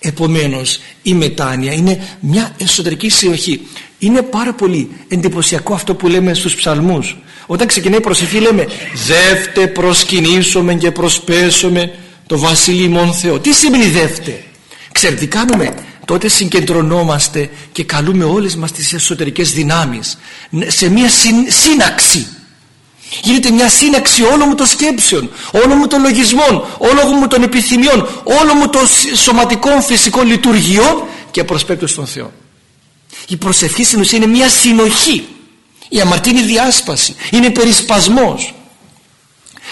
επομένως η μετάνοια είναι μια εσωτερική συνοχή. Είναι πάρα πολύ εντυπωσιακό αυτό που λέμε στους ψαλμούς. Όταν ξεκινάει η προσευχή λέμε δεύτε προσκυνήσουμε και προσπέσουμε το βασίλειο ημών Θεό τι σημαίνει δεύτε ξέρετε τι κάνουμε; Τότε συγκεντρωνόμαστε και καλούμε όλες μας τις εσωτερικές δυνάμεις σε μια σύναξη γίνεται μια σύναξη όλων μου των σκέψεων όλων μου των λογισμών όλων μου των επιθυμιών όλων μου των σωματικών φυσικών λειτουργιών και προσπέπτω στον Θεό. Η προσευχή στην ουσία είναι μια συνοχή. Η αμαρτία είναι διάσπαση είναι περισπασμός.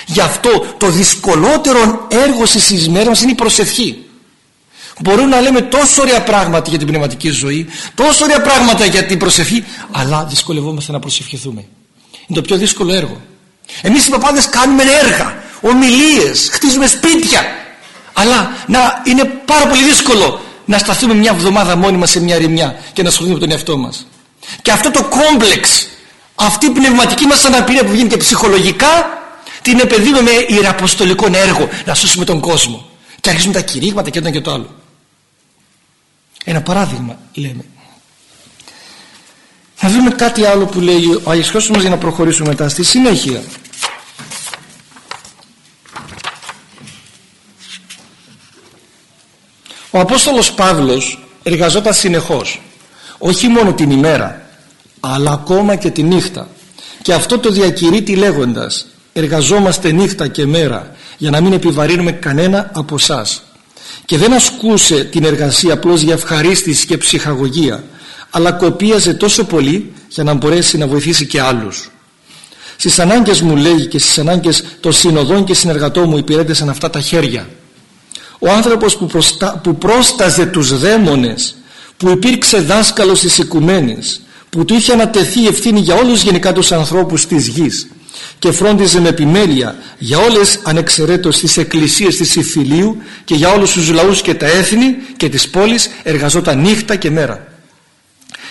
Γι' αυτό το δυσκολότερο έργο στις ημέρες είναι η προσευχή. Μπορούμε να λέμε τόσο ωραία πράγματα για την πνευματική ζωή, τόσο ωραία πράγματα για την προσευχή, αλλά δυσκολευόμαστε να προσευχηθούμε. Είναι το πιο δύσκολο έργο. Εμείς οι παπάδες κάνουμε έργα, ομιλίες, χτίζουμε σπίτια. Αλλά να, είναι πάρα πολύ δύσκολο να σταθούμε μια εβδομάδα μόνοι μας σε μια ρημιά και να ασχοληθούμε με τον εαυτό μας. Και αυτό το κόμπλεξ, αυτή η πνευματική μας αναπηρία που γίνεται ψυχολογικά, την επενδύουμε με ιεραποστολικό έργο να σώσουμε τον κόσμο. Και αρχίζουμε τα κηρύγματα και ένα και το άλλο. Ένα παράδειγμα λέμε. Θα δούμε κάτι άλλο που λέει ο Άγιος Χριστός για να προχωρήσουμε μετά στη συνέχεια. Ο Απόστολος Παύλος εργαζόταν συνεχώς όχι μόνο την ημέρα αλλά ακόμα και τη νύχτα και αυτό το διακηρύττει λέγοντας εργαζόμαστε νύχτα και μέρα για να μην επιβαρύνουμε κανένα από εσάς. και δεν ασκούσε την εργασία απλώς για ευχαρίστηση και ψυχαγωγία αλλά κοπίαζε τόσο πολύ για να μπορέσει να βοηθήσει και άλλους. Στις ανάγκες μου λέγει και στις ανάγκες των συνοδών και συνεργατών μου υπηρέτησαν αυτά τα χέρια. Ο άνθρωπος που, προστα... που πρόσταζε τους δαίμονες, που υπήρξε δάσκαλος της οικουμένης, που του είχε ανατεθεί η ευθύνη για όλους γενικά τους ανθρώπους της γης και φρόντιζε με επιμέλεια για όλες ανεξαιρέτως τις εκκλησίες της Ιφιλίου και για όλους τους λαούς και τα έθνη και τις πόλεις εργαζόταν νύχτα και μέρα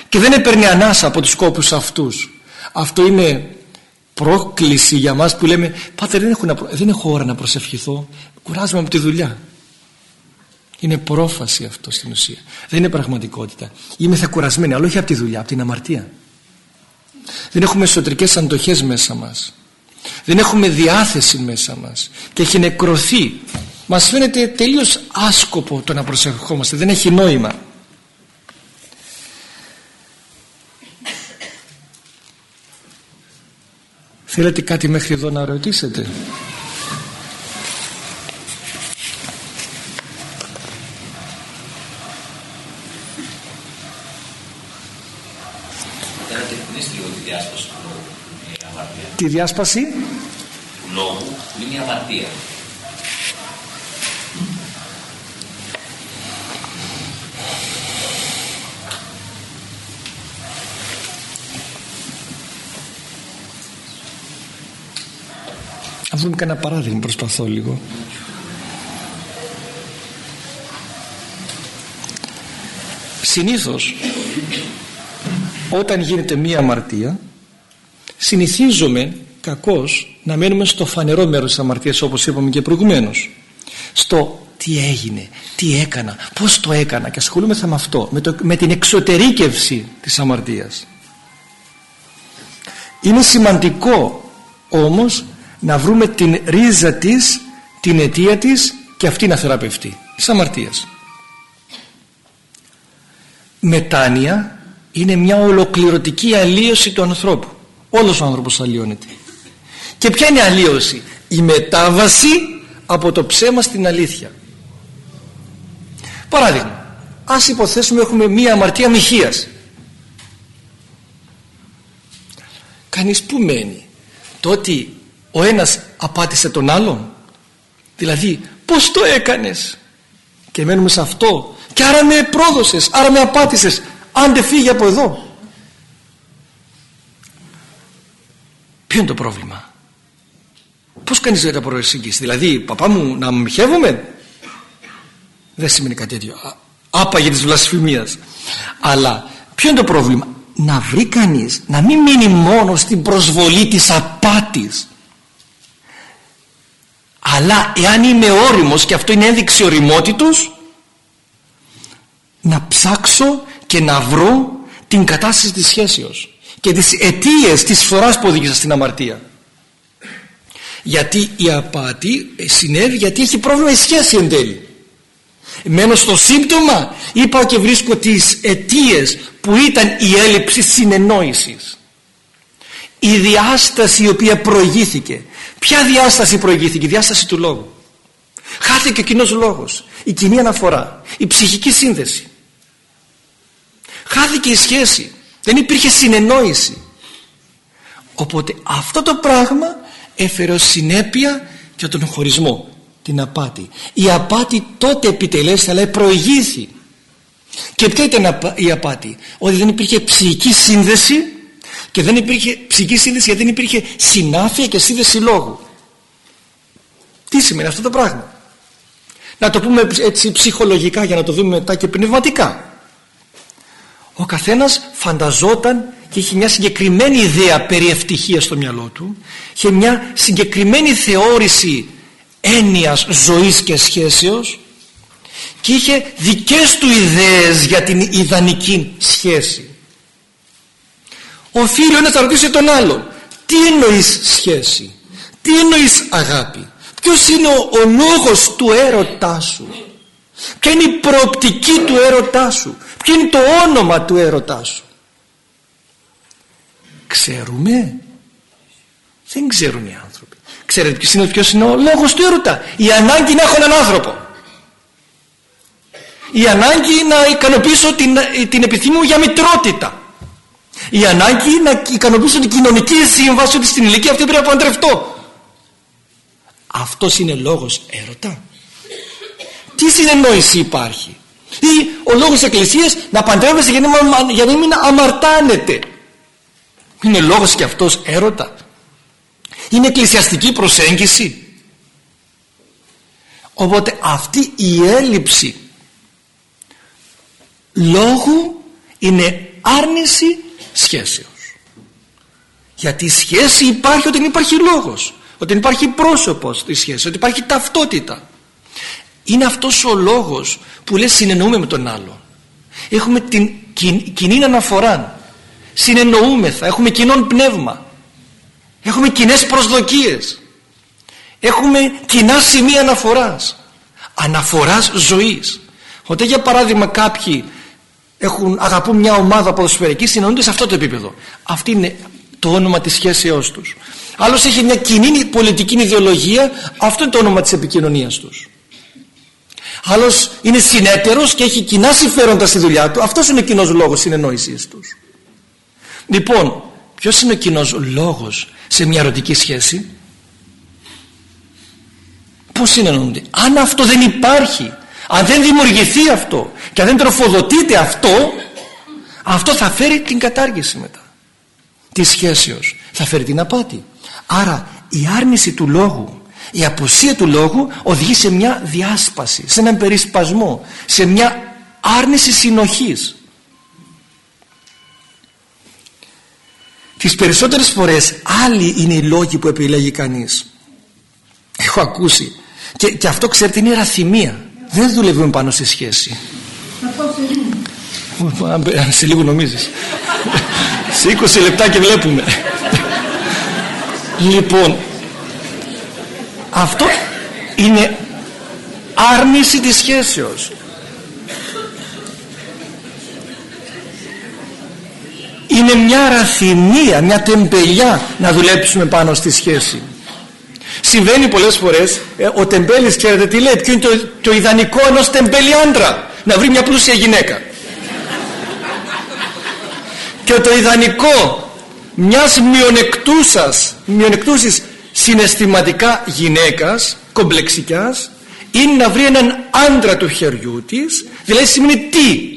και δεν έπαιρνε ανάσα από τους σκόπους αυτούς. Αυτό είναι πρόκληση για μας που λέμε Πάτερ δεν έχω, δεν έχω ώρα να προσευχηθώ. Κουράζομαι από τη δουλειά είναι πρόφαση αυτό στην ουσία. Δεν είναι πραγματικότητα. Είμαι θα κουρασμένη αλλά όχι από τη δουλειά, από την αμαρτία. Δεν έχουμε εσωτερικές αντοχές μέσα μας. Δεν έχουμε διάθεση μέσα μας. Και έχει νεκρωθεί. Μας φαίνεται τελείως άσκοπο το να προσευχόμαστε. Δεν έχει νόημα Θέλετε κάτι μέχρι εδώ να ρωτήσετε; Τη διάσπαση του λόγου είναι η αμαρτία. Να βρούμε κανένα παράδειγμα, προσπαθώ λίγο. Συνήθως όταν γίνεται μία αμαρτία συνηθίζουμε κακώς να μένουμε στο φανερό μέρος της αμαρτίας όπως είπαμε και προηγουμένως στο τι έγινε, τι έκανα, πώς το έκανα και ασχολούμεθα με αυτό με, το, με την εξωτερήκευση της αμαρτίας είναι σημαντικό όμως να βρούμε την ρίζα της την αιτία της και αυτή να θεραπευτεί. Της αμαρτίας μετάνοια είναι μια ολοκληρωτική αλλίωση του ανθρώπου. Όλος ο άνθρωπος αλλοιώνεται. Και ποια είναι η αλλίωση; Η μετάβαση από το ψέμα στην αλήθεια. Παράδειγμα ας υποθέσουμε έχουμε μία αμαρτία μοιχείας. Κανείς που μένει. Το ότι ο ένας απάτησε τον άλλον. Δηλαδή πως το έκανες; Και μένουμε σε αυτό. Και άρα με πρόδωσες άρα με απάτησες. Άντε φύγει από εδώ. Ποιο είναι το πρόβλημα; Πως κανείς δεν τα προσεγγίσει δηλαδή παπά μου να μου χαίρομαι; Δεν σημαίνει κάτι τέτοιο. Άπαγε της βλασφημίας. Αλλά ποιο είναι το πρόβλημα; Να βρει κανείς να μην μείνει μόνος στην προσβολή της απάτης αλλά εάν είμαι όριμος και αυτό είναι ένδειξη οριμότητος να ψάξω και να βρω την κατάσταση της σχέσεως και τις αιτίες της φοράς που οδήγησα στην αμαρτία. Γιατί η απάτη συνέβη γιατί έχει πρόβλημα η σχέση εν τέλει. Μένω στο σύμπτωμα είπα και βρίσκω τις αιτίες που ήταν η έλλειψη συνεννόησης. Η διάσταση η οποία προηγήθηκε ποια διάσταση προηγήθηκε η διάσταση του λόγου. Χάθηκε ο κοινός λόγος η κοινή αναφορά η ψυχική σύνδεση. Χάθηκε η σχέση δεν υπήρχε συνεννόηση. Οπότε αυτό το πράγμα έφερε ως συνέπεια και τον χωρισμό την απάτη. Η απάτη τότε επιτελέσει αλλά προηγήθη και ποια ήταν η απάτη ότι δεν υπήρχε ψυχική σύνδεση και δεν υπήρχε ψυχική σύνδεση γιατί δεν υπήρχε συνάφεια και σύνδεση λόγου. Τι σημαίνει αυτό το πράγμα; Να το πούμε έτσι ψυχολογικά για να το δούμε μετά και πνευματικά. Ο καθένας φανταζόταν και είχε μια συγκεκριμένη ιδέα περί ευτυχίας στο μυαλό του είχε μια συγκεκριμένη θεώρηση έννοιας ζωής και σχέσεως και είχε δικές του ιδέες για την ιδανική σχέση οφείλει να θα ρωτήσει τον άλλον. Τι εννοείς σχέση; Τι εννοείς αγάπη; Ποιος είναι ο, ο λόγος του έρωτά σου; Ποια είναι η προοπτική του έρωτά σου; Ποιο είναι το όνομα του έρωτά σου; Ξέρουμε. Δεν ξέρουν οι άνθρωποι. Ξέρετε ποιος είναι, ποιος είναι ο λόγος του έρωτα; Η ανάγκη να έχω έναν άνθρωπο. Η ανάγκη να ικανοποιήσω την, την επιθυμία μου για μητρότητα η ανάγκη να ικανοποιήσω την κοινωνική σύμβαση ότι στην ηλικία αυτή πρέπει να παντρευτώ αυτός είναι λόγος έρωτα τι συνεννόηση υπάρχει; Ή ο λόγος της Εκκλησίας να παντρεύεσαι για να, για να μην αμαρτάνετε Είναι λόγος και αυτός έρωτα. Είναι εκκλησιαστική προσέγγιση. Οπότε αυτή η έλλειψη λόγου είναι άρνηση σχέσεως. Γιατί η σχέση υπάρχει όταν υπάρχει λόγος, όταν υπάρχει πρόσωπος στη σχέση, ότι υπάρχει ταυτότητα. Είναι αυτός ο λόγος που λέει συνεννοούμε με τον άλλο. Έχουμε την κοινή αναφορά. Συνεννοούμεθα, έχουμε κοινόν πνεύμα. Έχουμε κοινές προσδοκίες. Έχουμε κοινά σημεία αναφοράς. Αναφοράς ζωής. Όταν για παράδειγμα κάποιοι έχουν, αγαπούν μια ομάδα ποδοσφαιρική συνεννοούνται σε αυτό το επίπεδο. Αυτή είναι το όνομα της σχέσεώς τους. Άλλος έχει μια κοινή πολιτική ιδεολογία, αυτό είναι το όνομα της επικοινωνίας τους. Άλλος είναι συνέτερος και έχει κοινά συμφέροντα στη δουλειά του, αυτός είναι ο κοινός λόγος συνεννόησης τους. Λοιπόν, ποιος είναι ο κοινός λόγος σε μια ερωτική σχέση; Πώς συνεννοούνται; Αν αυτό δεν υπάρχει, αν δεν δημιουργηθεί αυτό και αν δεν τροφοδοτείται αυτό, αυτό θα φέρει την κατάργηση μετά της σχέσεως θα φέρει την απάτη. Άρα η άρνηση του λόγου η απουσία του λόγου οδηγεί σε μια διάσπαση σε έναν περισπασμό σε μια άρνηση συνοχής. Τις περισσότερες φορές άλλοι είναι οι λόγοι που επιλέγει κανείς. Έχω ακούσει. Και, και αυτό ξέρετε είναι ραθυμία δεν δουλεύουμε πάνω σε σχέση. Σε λίγο νομίζεις. Σε 20 λεπτά και βλέπουμε. Λοιπόν αυτό είναι άρνηση της σχέσεως. Είναι μια ραθυμία, μια τεμπελιά να δουλέψουμε πάνω στη σχέση συμβαίνει πολλές φορές. Ε, ο τεμπέλης ξέρετε τι λέει ποιο είναι το, το ιδανικό ενός τεμπέλη άντρα να βρει μια πλούσια γυναίκα. Και το ιδανικό μιας μειονεκτούσας μειονεκτούσης συναισθηματικά γυναίκας κομπλεξικιάς είναι να βρει έναν άντρα του χεριού της δηλαδή σημαίνει τι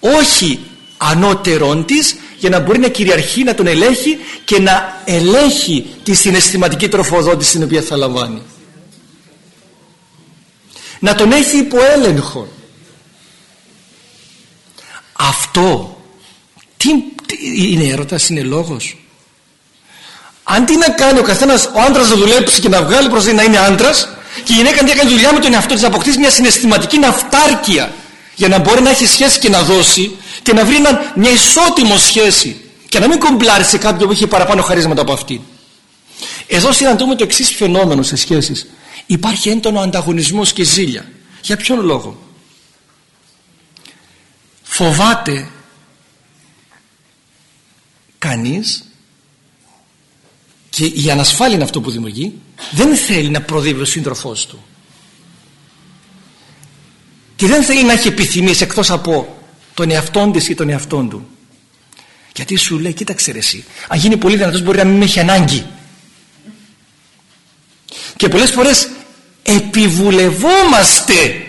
όχι ανώτερον της για να μπορεί να κυριαρχεί, να τον ελέγχει και να ελέγχει τη συναισθηματική τροφοδότηση την οποία θα λαμβάνει. Να τον έχει υπό έλεγχο. Αυτό τι, είναι έρωτας, είναι λόγος. Αντί να κάνει ο καθένας ο άντρας να δουλέψει και να βγάλει προς να είναι άντρας και η γυναίκα αντί να κάνει δουλειά με τον εαυτό της να αποκτήσει μια συναισθηματική ναυτάρκεια για να μπορεί να έχει σχέση και να δώσει και να βρει μια ισότιμο σχέση και να μην κομπλάρει σε κάποιον που έχει παραπάνω χαρίσματα από αυτή. Εδώ συναντούμε το εξής φαινόμενο σε σχέσεις. Υπάρχει έντονο ανταγωνισμός και ζήλια. Για ποιον λόγο; Φοβάται κανείς και η ανασφάλεια είναι αυτό που δημιουργεί δεν θέλει να προδίδει ο σύντροφός του και δεν θέλει να έχει επιθυμίες εκτός από τον εαυτόν της ή τον εαυτόν του. Γιατί σου λέει κοίταξε ρε εσύ αν γίνει πολύ δυνατός μπορεί να μην έχει ανάγκη. Και πολλές φορές επιβουλευόμαστε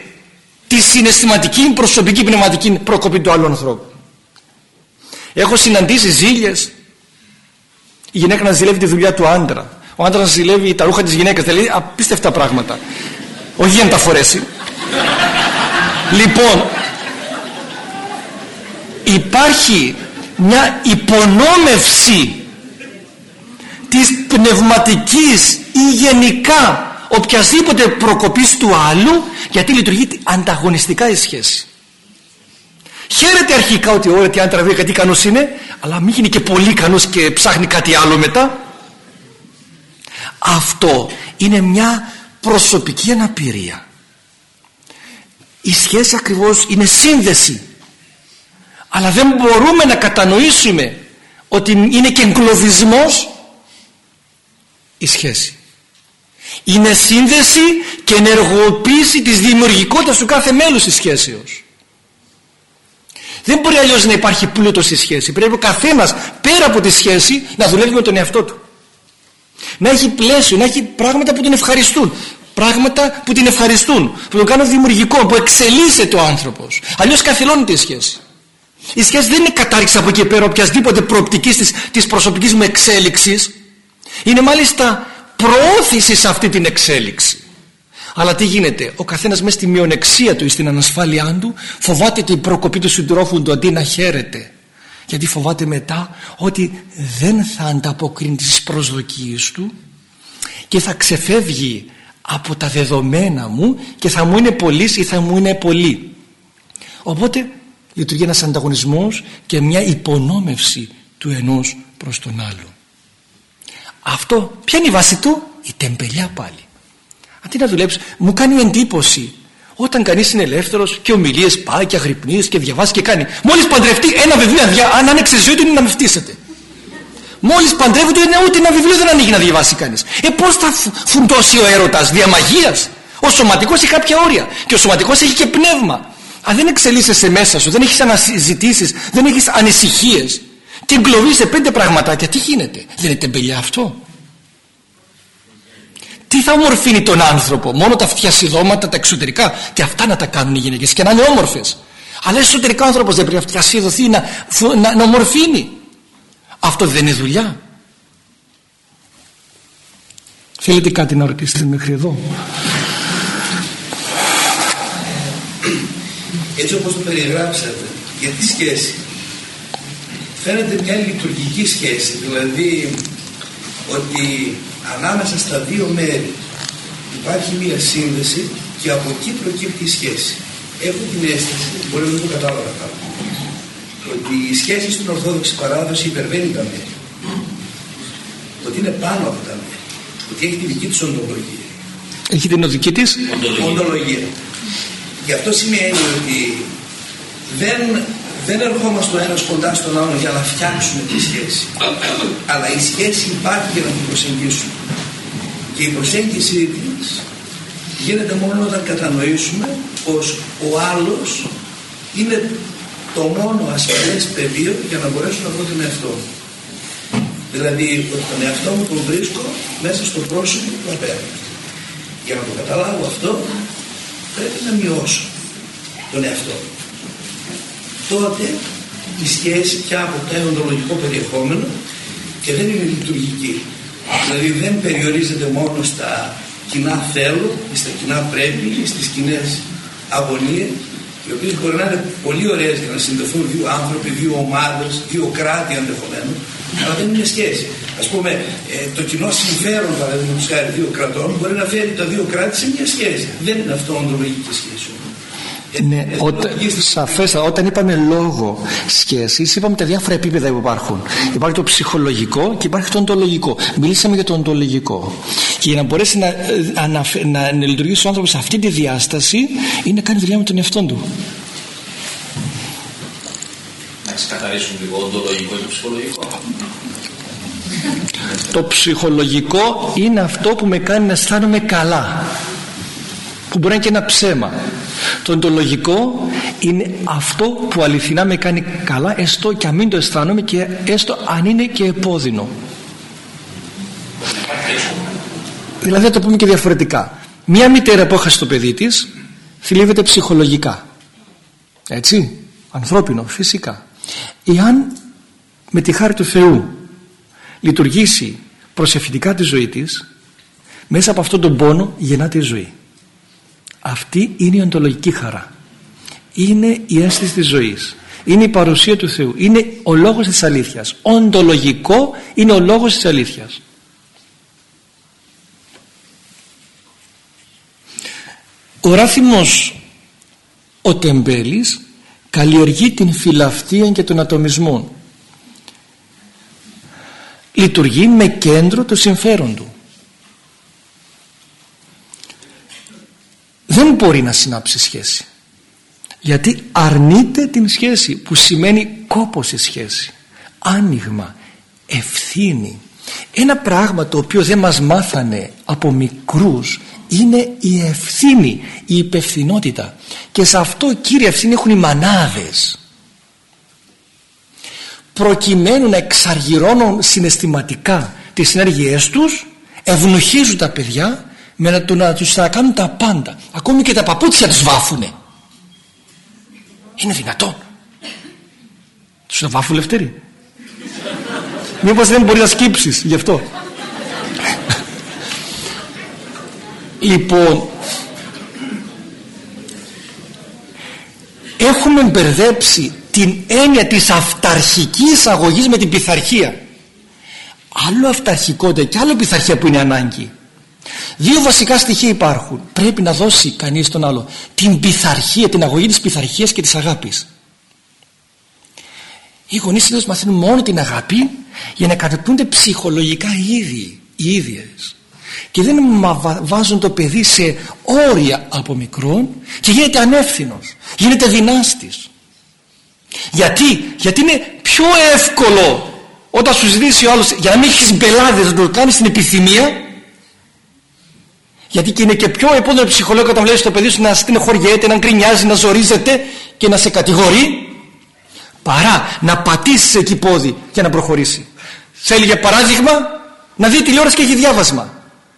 τη συναισθηματική προσωπική πνευματική προκοπή του άλλου ανθρώπου. Έχω συναντήσει ζήλιες. Η γυναίκα να ζηλεύει τη δουλειά του άντρα. Ο άντρας να ζηλεύει τα ρούχα της γυναίκας. Δηλαδή απίστευτα πράγματα. Όχι για να τα φορέσει λοιπόν υπάρχει μια υπονόμευση της πνευματικής ή γενικά οποιασδήποτε προκοπής του άλλου γιατί λειτουργεί ανταγωνιστικά η σχέση. Χαίρεται αρχικά ότι ωραία τι άντρα κάτι ικανός είναι αλλά μην γίνει και πολύ ικανός και ψάχνει κάτι άλλο μετά. Αυτό είναι μια προσωπική αναπηρία η σχέση ακριβώς είναι σύνδεση. Αλλά δεν μπορούμε να κατανοήσουμε ότι είναι και εγκλωβισμός η σχέση. Είναι σύνδεση και ενεργοποίηση της δημιουργικότητας του κάθε μέλους της σχέσεως. Δεν μπορεί αλλιώς να υπάρχει πλούτος στη σχέση. Πρέπει ο καθένας πέρα από τη σχέση να δουλεύει με τον εαυτό του. Να έχει πλαίσιο, να έχει πράγματα που τον ευχαριστούν πράγματα που την ευχαριστούν που τον κάνουν δημιουργικό, που εξελίσσεται ο άνθρωπος. Αλλιώς καθυλώνεται η σχέση. Η σχέση δεν είναι κατάρριξη από εκεί πέρα οποιασδήποτε προοπτικής της, της προσωπικής μου εξέλιξης. Είναι μάλιστα προώθηση σε αυτή την εξέλιξη. Αλλά τι γίνεται, ο καθένας μέσα στη μειονεξία του ή στην ανασφάλειά του φοβάται την προκοπή του συντρόφου του αντί να χαίρεται. Γιατί φοβάται μετά ότι δεν θα ανταποκρίνει τις προσδοκίες του και θα ξεφεύγει από τα δεδομένα μου και θα μου είναι πολύ ή θα μου είναι πολύ. Οπότε λειτουργεί ένας ανταγωνισμός και μια υπονόμευση του ενός προς τον άλλο. Αυτό ποια είναι η βάση του, η τεμπελιά πάλι. Αντί να δουλέψεις, μου κάνει εντύπωση όταν κανείς είναι ελεύθερος και ομιλίε πάει και αγρυπνείς και διαβάζει και κάνει. Μόλις παντρευτεί ένα βιβλίο, αν άνοιξε ζωή του είναι να με φτύσετε. Μόλις παντρεύεται, είναι ούτε ένα βιβλίο δεν ανοίγει να διαβάσει κανείς. Ε, πώς θα φουντώσει ο έρωτας, διαμαγεία. Ο σωματικός έχει κάποια όρια. Και ο σωματικός έχει και πνεύμα. Αν δεν εξελίσσεσαι μέσα σου, δεν έχεις αναζητήσει, δεν έχεις ανησυχίες και εγκλωβεί σε πέντε πραγματάκια, τι γίνεται; Δεν είναι τεμπελιά αυτό. Τι θα ομορφύνει τον άνθρωπο, μόνο τα αυτιά σιδώματα, τα εξωτερικά και αυτά να τα κάνουν οι γυναίκες και να είναι όμορφες. Αλλά εσωτερικά ο άνθρωπος δεν πρέπει να σιδωθεί να, να, να ομορφύνει. Αυτό δεν είναι δουλειά. Θέλετε κάτι να ρωτήσετε μέχρι εδώ; Έτσι όπως το περιγράψατε για τη σχέση φαίνεται μια λειτουργική σχέση δηλαδή ότι ανάμεσα στα δύο μέρη υπάρχει μια σύνδεση και από εκεί προκύπτει η σχέση. Έχω την αίσθηση, μπορεί να μην το κατάλαβα καλά, ότι η σχέση στην Ορθόδοξη παράδοση υπερβαίνει τα μέρη. Ότι είναι πάνω από τα μέρη. Ότι έχει τη δική της οντολογία. Έχει την οδική της οντολογία. Γι' αυτό σημαίνει ότι δεν, δεν ερχόμαστε ο ένας κοντά στον άλλον για να φτιάξουμε τη σχέση. Αλλά η σχέση υπάρχει για να την προσεγγίσουμε. Και η προσέγγιση της γίνεται μόνο όταν κατανοήσουμε πως ο άλλος είναι το μόνο ασφαλές πεδίο για να μπορέσω να βρω τον εαυτό μου. Δηλαδή ότι τον εαυτό μου τον βρίσκω μέσα στο πρόσωπο του απέναντι. Για να το καταλάβω αυτό πρέπει να μειώσω τον εαυτό μου. Τότε η σχέση πια αποκτάει οντολογικό περιεχόμενο και δεν είναι λειτουργική. Δηλαδή δεν περιορίζεται μόνο στα κοινά θέλω, στα κοινά πρέπει, στις κοινές αγωνίες οι οποίες μπορεί να είναι πολύ ωραίες για να συνδεθούν δύο άνθρωποι, δύο ομάδες, δύο κράτη ενδεχομένω, αλλά δεν είναι σχέση. Ας πούμε, ε, το κοινό συμφέρον παραδείγματος χάρη δύο κρατών μπορεί να φέρει τα δύο κράτη σε μια σχέση. Δεν είναι αυτό οντολογική σχέση. Ναι, όταν, σαφέστα, όταν είπαμε λόγο σχέση, είπαμε τα διάφορα επίπεδα που υπάρχουν. Υπάρχει το ψυχολογικό και υπάρχει το οντολογικό. Μιλήσαμε για το οντολογικό. Και για να μπορέσει να, να, να, να λειτουργήσει ο άνθρωπος σε αυτή τη διάσταση, είναι να κάνει δουλειά με τον εαυτό του. Να ξεκαθαρίσουμε λίγο οντολογικό και ψυχολογικό. Το ψυχολογικό είναι αυτό που με κάνει να αισθάνομαι καλά. Που μπορεί να είναι και ένα ψέμα. Το εντολογικό είναι αυτό που αληθινά με κάνει καλά έστω και αν μην το αισθάνομαι και έστω αν είναι και επώδυνο. Δηλαδή θα το πούμε και διαφορετικά. Μία μητέρα που έχασε το παιδί της θλίβεται ψυχολογικά. Έτσι; Ανθρώπινο φυσικά. Εάν με τη χάρη του Θεού λειτουργήσει προσευχητικά τη ζωή της μέσα από αυτόν τον πόνο γεννάται η ζωή. Αυτή είναι η οντολογική χαρά. Είναι η αίσθηση της ζωής. Είναι η παρουσία του Θεού. Είναι ο λόγος της αλήθειας. Οντολογικό είναι ο λόγος της αλήθειας. Ο Ράθιμος ο Τεμπέλης καλλιεργεί την φιλαυτία και τον ατομισμό. Λειτουργεί με κέντρο το συμφέρον του. Δεν μπορεί να συνάψει σχέση. Γιατί αρνείται την σχέση που σημαίνει κόπο σε σχέση άνοιγμα, ευθύνη. Ένα πράγμα το οποίο δεν μας μάθανε από μικρούς είναι η ευθύνη, η υπευθυνότητα. Και σε αυτό κύριε ευθύνη έχουν οι μανάδες. Προκειμένου να εξαργυρώνουν συναισθηματικά τις ενέργειές τους ευνοχίζουν τα παιδιά με να, το, να τους να κάνουν τα πάντα ακόμη και τα παπούτσια τους βάφουνε είναι δυνατόν Σου βάφου Λευτέρη. Μήπως δεν μπορεί να σκύψεις γι' αυτό. λοιπόν, έχουμε μπερδέψει την έννοια της αυταρχικής αγωγής με την πειθαρχία. Άλλο αυταρχικότητα και άλλο πειθαρχία που είναι ανάγκη. Δύο βασικά στοιχεία υπάρχουν. Πρέπει να δώσει κανείς τον άλλο την πειθαρχία, την αγωγή της πειθαρχίας και της αγάπης. Οι γονείς συνήθως μαθαίνουν μόνο την αγάπη για να καταπλούνται ψυχολογικά οι ίδιοι, οι ίδιες. Και δεν βάζουν το παιδί σε όρια από μικρόν και γίνεται ανεύθυνος, γίνεται δυνάστης. Γιατί, γιατί είναι πιο εύκολο όταν σου ζητήσει ο άλλος για να μην έχεις μπελάδες να το κάνεις την επιθυμία γιατί και είναι και πιο επόμενο ψυχολόγο όταν βλέπεις το παιδί σου να στενοχωριέται, να γκρινιάζει, να ζορίζεται και να σε κατηγορεί παρά να πατήσεις εκεί πόδι και να προχωρήσει. Θέλει για παράδειγμα να δει τηλεόραση και έχει διάβασμα.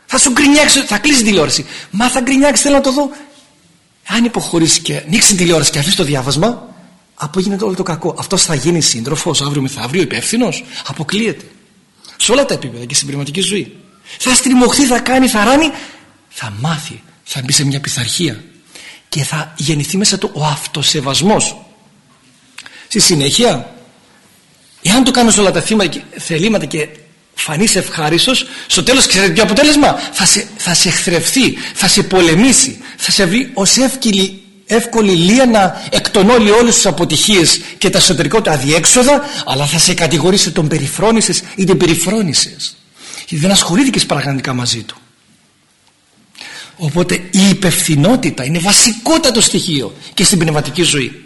Θα σου γκρινιάξει, θα κλείσει τηλεόραση. Μα θα γκρινιάξει, θέλω να το δω. Αν υποχωρήσει και ανοίξει τηλεόραση και αφήσει το διάβασμα, απογίνεται όλο το κακό. Αυτός θα γίνει σύντροφος αύριο μεθαύριο, υπεύθυνος. Αποκλείεται. Σε όλα τα επίπεδα και στην πνευματική ζωή. Θα στριμωχθεί, θα κάνει, θα ράνει, θα μάθει, θα μπει σε μια πειθαρχία και θα γεννηθεί μέσα του ο αυτοσεβασμός. Στη συνέχεια, εάν το κάνεις όλα τα θελήματα και φανείς ευχάριστος, στο τέλος ξέρετε ποιο αποτέλεσμα; Θα σε, θα σε εχθρευθεί, θα σε πολεμήσει, θα σε βρει ως εύκολη, εύκολη λία να εκτονόλει όλες τις αποτυχίες και τα εσωτερικότερα αδιέξοδα, αλλά θα σε κατηγορήσει τον περιφρόνησες ή την περιφρόνησες. Γιατί δεν ασχολήθηκες πραγματικά μαζί του. Οπότε η υπευθυνότητα είναι βασικότατο στοιχείο και στην πνευματική ζωή.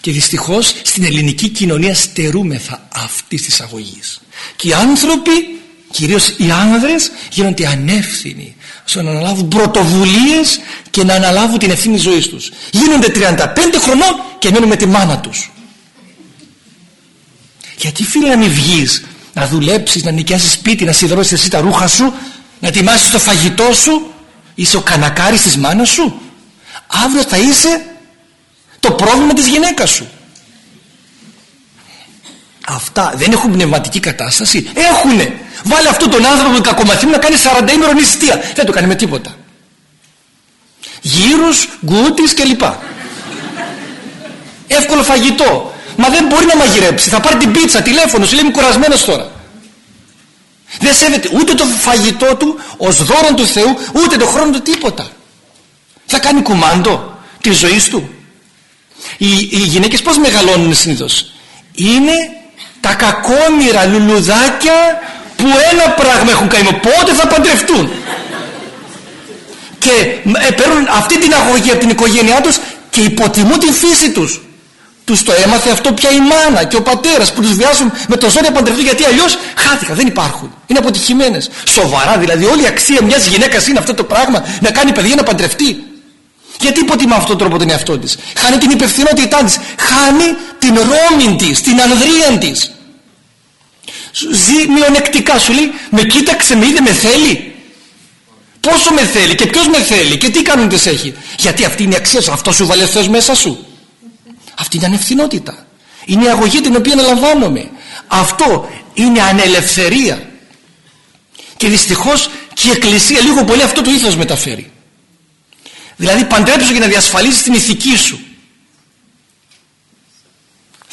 Και δυστυχώς στην ελληνική κοινωνία στερούμεθα αυτής της αγωγής. Και οι άνθρωποι, κυρίως οι άνδρες, γίνονται ανεύθυνοι στο να αναλάβουν πρωτοβουλίες και να αναλάβουν την ευθύνη ζωής τους. Γίνονται 35 χρονών και μένουν με τη μάνα τους. Γιατί φίλε να μην βγεις, να δουλέψεις, να νοικιάσεις σπίτι, να σιδρώσεις εσύ τα ρούχα σου, να ετοιμάσεις το φαγητό σου Είσαι ο κανακάρης της μάνας σου. Αύριο θα είσαι το πρόβλημα της γυναίκας σου. Αυτά δεν έχουν πνευματική κατάσταση. Έχουνε. Βάλε αυτόν τον άνθρωπο του κακομαθήμου να κάνει 40 ημερών νηστεία. Δεν το κάνει με τίποτα. Γύρους, γκούτις κλπ. Εύκολο φαγητό. Μα δεν μπορεί να μαγειρέψει. Θα πάρει την πίτσα, τηλέφωνο, σου λέει είμαι κουρασμένος τώρα. Δεν σέβεται ούτε το φαγητό του ως δώρο του Θεού ούτε το χρόνο του τίποτα. Θα κάνει κουμάντο της ζωής του. Οι, οι γυναίκες πώς μεγαλώνουν συνήθως. Είναι τα κακόμοιρα λουλουδάκια που ένα πράγμα έχουν κάνει. Πότε θα παντρευτούν; Και ε, παίρνουν αυτή την αγωγή από την οικογένειά τους και υποτιμούν την φύση τους. Τους το έμαθε αυτό πια η μάνα και ο πατέρας που τους βιάζουν με το ζώδιο παντρευτούν γιατί αλλιώς χάθηκαν, δεν υπάρχουν. Είναι αποτυχημένες. Σοβαρά δηλαδή, όλη η αξία μιας γυναίκας είναι αυτό το πράγμα να κάνει παιδιά να παντρευτεί. Γιατί υποτιμά αυτόν τον τρόπο τον εαυτό της; Χάνει την υπευθυνότητά της. Χάνει την ρόμη της, την ανδρεία της. Ζει μειονεκτικά, σου λέει, με κοίταξε, με είδε, με θέλει. Πόσο με θέλει και ποιος με θέλει και τι κάνουν έχει. Γιατί αυτή είναι η αξία σου, αυτό σου βάλε Θεό μέσα σου. Αυτή είναι ανευθυνότητα. Είναι η αγωγή την οποία αναλαμβάνομαι. Αυτό είναι ανελευθερία. Και δυστυχώς και η Εκκλησία λίγο πολύ αυτό το ήθος μεταφέρει. Δηλαδή παντρέψω για να διασφαλίσεις την ηθική σου.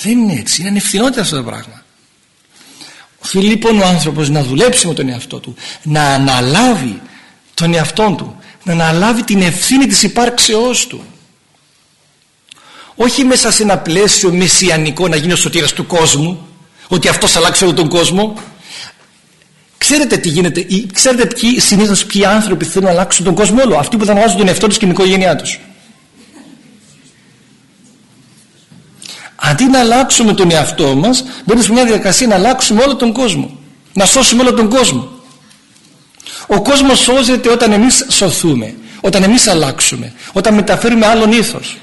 Δεν είναι έτσι. Είναι ανευθυνότητα αυτό το πράγμα. Οφείλει λοιπόν ο άνθρωπος να δουλέψει με τον εαυτό του. Να αναλάβει τον εαυτό του. Να αναλάβει την ευθύνη της υπάρξεώς του όχι μέσα σε ένα πλαίσιο μεσιανικό να γίνει ο σωτήρας του κόσμου ότι αυτός αλλάξει όλο τον κόσμο. Ξέρετε τι γίνεται ξέρετε ποιοι, συνήθως ποιοι άνθρωποι θέλουν να αλλάξουν τον κόσμο όλο; Αυτοί που θα αναλάζουν τον εαυτό τους και την οικογένειά τους. Αντί να αλλάξουμε τον εαυτό μας μπαίνουμε σε μια διαδικασία να αλλάξουμε όλο τον κόσμο. Να σώσουμε όλο τον κόσμο. Ο κόσμος σώζεται όταν εμείς σωθούμε όταν εμείς αλλάξουμε όταν μεταφέρουμε άλλον ήθος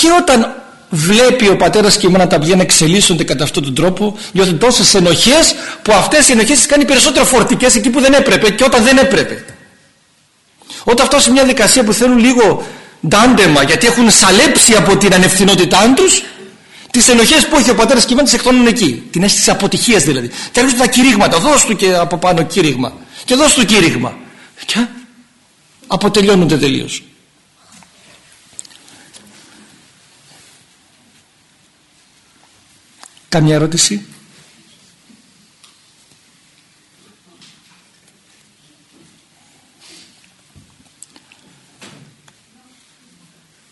και όταν βλέπει ο πατέρας και η μάνα τα παιδιά να εξελίσσονται κατά αυτόν τον τρόπο νιώθουν τόσες ενοχές που αυτές οι ενοχές τις κάνει περισσότερο φορτικές εκεί που δεν έπρεπε και όταν δεν έπρεπε. Όταν φτάσουν σε μια δικασία που θέλουν λίγο ντάντεμα γιατί έχουν σαλέψει από την ανευθυνότητά τους τις ενοχές που έχει ο πατέρας και η μάνα τις εκτονούν εκεί. Την αίσθηση αποτυχίας δηλαδή. Και έρχονται τα κηρύγματα δώσ' του και από πάνω κήρυγμα. Και δώσ' του κήρυγμα. Και αποτελειώνονται τελείως Καμιά ερώτηση;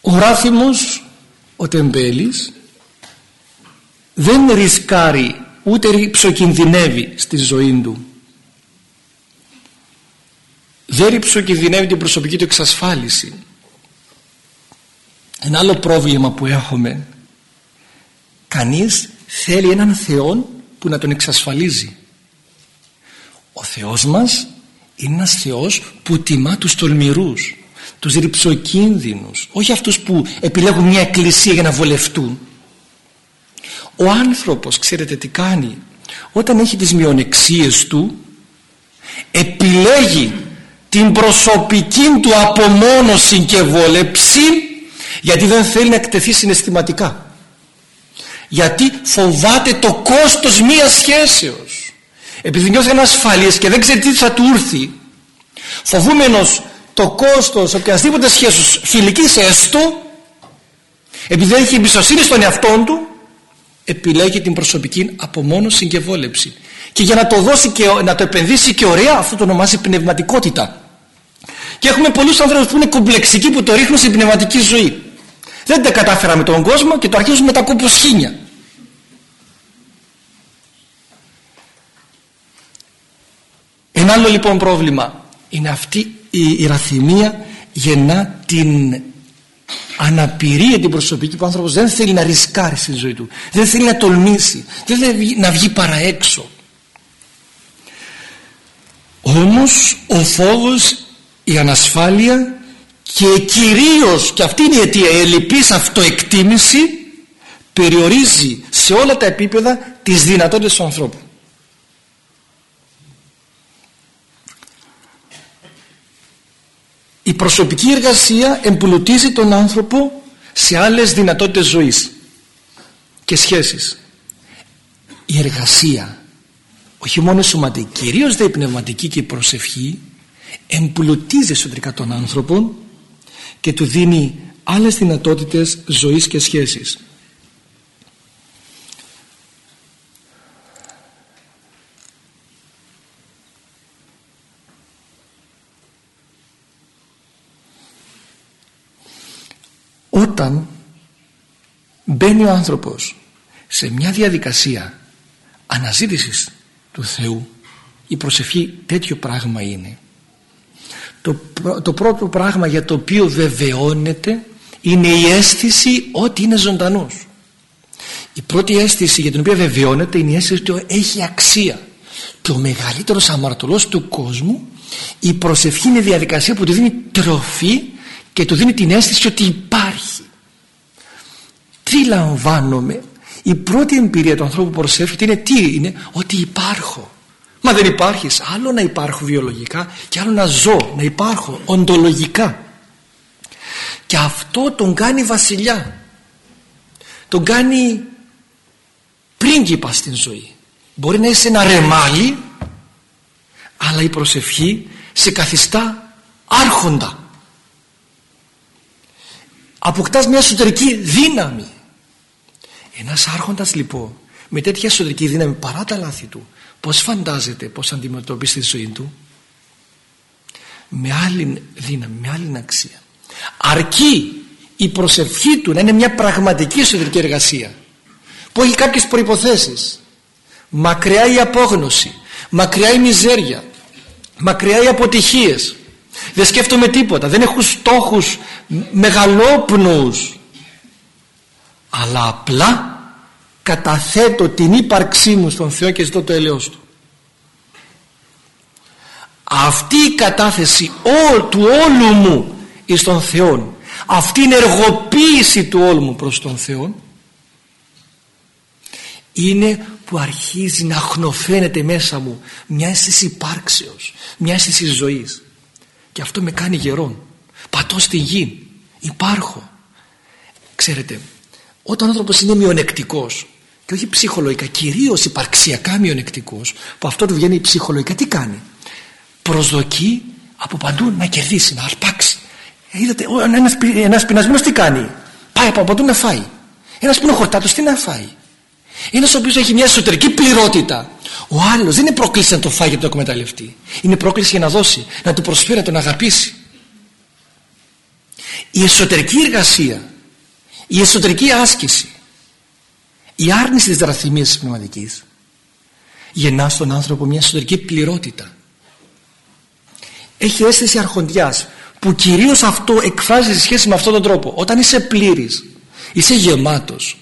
Ο Ράθιμος, ο Τεμπέλης, δεν ρισκάρει ούτε ψοκινδυνεύει στη ζωή του. Δεν ριψοκινδυνεύει την προσωπική του εξασφάλιση. Ένα άλλο πρόβλημα που έχουμε κανείς θέλει έναν Θεό που να τον εξασφαλίζει. Ο Θεός μας είναι ένας Θεός που τιμά τους τολμηρούς τους ρηψοκίνδυνους όχι αυτούς που επιλέγουν μια εκκλησία για να βολευτούν ο άνθρωπος ξέρετε τι κάνει; Όταν έχει τις μειονεξίες του επιλέγει την προσωπική του απομόνωση και βόλεψη γιατί δεν θέλει να εκτεθεί συναισθηματικά γιατί φοβάται το κόστος μίας σχέσεως. Επειδή νιώθει ανασφαλής και δεν ξέρει τι θα του έρθει φοβούμενος το κόστος οποιασδήποτε σχέσης φιλικής έστω επειδή δεν έχει εμπιστοσύνη στον εαυτό του επιλέγει την προσωπική απομόνωση και βόλεψη και για να το δώσει και να το επενδύσει και ωραία αυτό το ονομάζει πνευματικότητα. Και έχουμε πολλούς ανθρώπους που είναι κομπλεξικοί που το ρίχνουν στην πνευματική ζωή δεν τα κατάφερα με τον κόσμο και το αρχίζουν με τα κόπο σχήνια. Ένα άλλο λοιπόν πρόβλημα είναι αυτή η ραθυμία γεννά την αναπηρία την προσωπική που ο άνθρωπος δεν θέλει να ρισκάρει στη ζωή του δεν θέλει να τολμήσει δεν θέλει να βγει παρά έξω. Όμως ο φόβος η ανασφάλεια και κυρίως και αυτή είναι η αιτία η ελλειπής αυτοεκτίμηση περιορίζει σε όλα τα επίπεδα τις δυνατότητες του ανθρώπου. Η προσωπική εργασία εμπλουτίζει τον άνθρωπο σε άλλες δυνατότητες ζωής και σχέσεις. Η εργασία όχι μόνο σωματική κυρίως δε η πνευματική και η προσευχή εμπλουτίζει εσωτερικά τον άνθρωπο και του δίνει άλλες δυνατότητες ζωής και σχέσης. Όταν μπαίνει ο άνθρωπος σε μια διαδικασία αναζήτησης του Θεού η προσευχή τέτοιο πράγμα είναι το, το πρώτο πράγμα για το οποίο βεβαιώνεται είναι η αίσθηση ότι είναι ζωντανός. Η πρώτη αίσθηση για την οποία βεβαιώνεται είναι η αίσθηση ότι έχει αξία. Και ο μεγαλύτερος αμαρτωλός του κόσμου η προσευχή είναι διαδικασία που του δίνει τροφή και του δίνει την αίσθηση ότι υπάρχει. Τι λαμβάνομαι; Η πρώτη εμπειρία του ανθρώπου που προσεύχεται είναι τι; Είναι ότι υπάρχω μα δεν υπάρχεις άλλο να υπάρχω βιολογικά και άλλο να ζω να υπάρχω οντολογικά. Και αυτό τον κάνει βασιλιά. Τον κάνει πρίγκιπα στην ζωή. Μπορεί να είσαι ένα ρεμάλι αλλά η προσευχή σε καθιστά άρχοντα. Αποκτάς μια εσωτερική δύναμη. Ένας άρχοντας λοιπόν με τέτοια εσωτερική δύναμη παρά τα λάθη του πως φαντάζεται πως αντιμετωπίσει τη ζωή του; Με άλλη δύναμη, με άλλη αξία. Αρκεί η προσευχή του να είναι μια πραγματική εσωτερική εργασία που έχει κάποιες προϋποθέσεις. Μακριά η απόγνωση μακριά η μιζέρια μακριά οι αποτυχίες. Δεν σκέφτομαι τίποτα δεν έχω στόχους μεγαλόπνους αλλά απλά καταθέτω την ύπαρξή μου στον Θεό και ζητώ το ελαιός Του. Αυτή η κατάθεση του όλου μου εις τον Θεό αυτή η ενεργοποίηση του όλου μου προς τον Θεό είναι που αρχίζει να χνοφαίνεται μέσα μου μια αίσθηση υπάρξεως μια αίσθηση ζωής. Και αυτό με κάνει γερόν. Πατώ στη γη υπάρχω. Ξέρετε όταν ο άνθρωπος είναι μειονεκτικός και όχι ψυχολογικά, κυρίως υπαρξιακά μειονεκτικός που αυτό του βγαίνει ψυχολογικά τι κάνει; Προσδοκεί από παντού να κερδίσει, να αρπάξει. Ε, είδατε, ένας, ένας πεινασμένος τι κάνει; Πάει από παντού να φάει. Ένας πεινοχορτάτος τι να φάει; Ένας ο οποίος έχει μια εσωτερική πληρότητα. Ο άλλος δεν είναι πρόκληση να το φάει για το εκμεταλλευτεί. Είναι πρόκληση για να δώσει, να του προσφέρει, να τον αγαπήσει. Η εσωτερική εργασία η εσωτερική άσκηση η άρνηση της δραθυμίας της πνευματικής γεννά στον άνθρωπο μια εσωτερική πληρότητα. Έχει αίσθηση αρχοντιάς που κυρίως αυτό εκφράζει σε σχέση με αυτόν τον τρόπο. Όταν είσαι πλήρης είσαι γεμάτος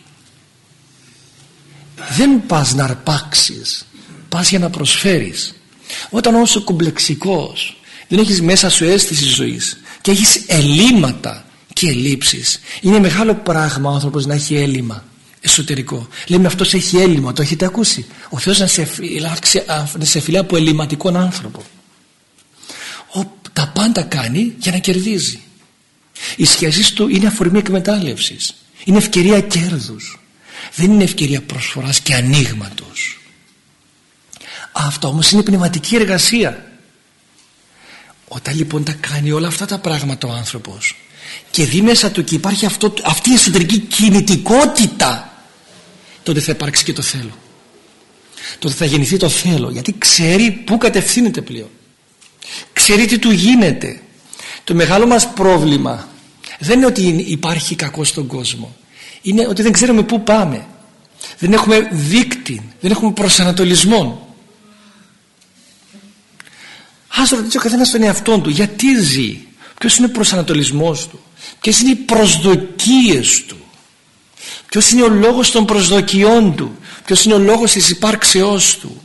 δεν πας να αρπάξεις πας για να προσφέρεις. Όταν όμως είσαι κομπλεξικός δεν έχεις μέσα σου αίσθηση ζωής και έχεις ελλείμματα και ελλείψεις. Είναι μεγάλο πράγμα ο άνθρωπος να έχει έλλειμμα εσωτερικό. Λέμε αυτός έχει έλλειμμα το έχετε ακούσει. Ο Θεός να σε, φυλάξει, να σε φυλά από ελληματικόν άνθρωπο. Ο, τα πάντα κάνει για να κερδίζει. Οι σχέσεις του είναι αφορμή εκμετάλλευσης. Είναι ευκαιρία κέρδους. Δεν είναι ευκαιρία προσφοράς και ανοίγματος. αυτό όμως είναι πνευματική εργασία. Όταν λοιπόν τα κάνει όλα αυτά τα πράγματα ο άνθρωπος και δει μέσα του και υπάρχει αυτό, αυτή η εσωτερική κινητικότητα τότε θα υπάρξει και το θέλω. Τότε θα γεννηθεί το θέλω. Γιατί ξέρει πού κατευθύνεται πλέον. Ξέρει τι του γίνεται. Το μεγάλο μας πρόβλημα δεν είναι ότι υπάρχει κακό στον κόσμο. Είναι ότι δεν ξέρουμε πού πάμε. Δεν έχουμε δείκτη δεν έχουμε προσανατολισμό ας ρωτήσει ο καθένας τον εαυτό του γιατί ζει; Ποιος είναι ο προσανατολισμός του; Ποιες είναι οι προσδοκίες του; Ποιος είναι ο λόγος των προσδοκιών του; Ποιος είναι ο λόγος της υπάρξεώς του;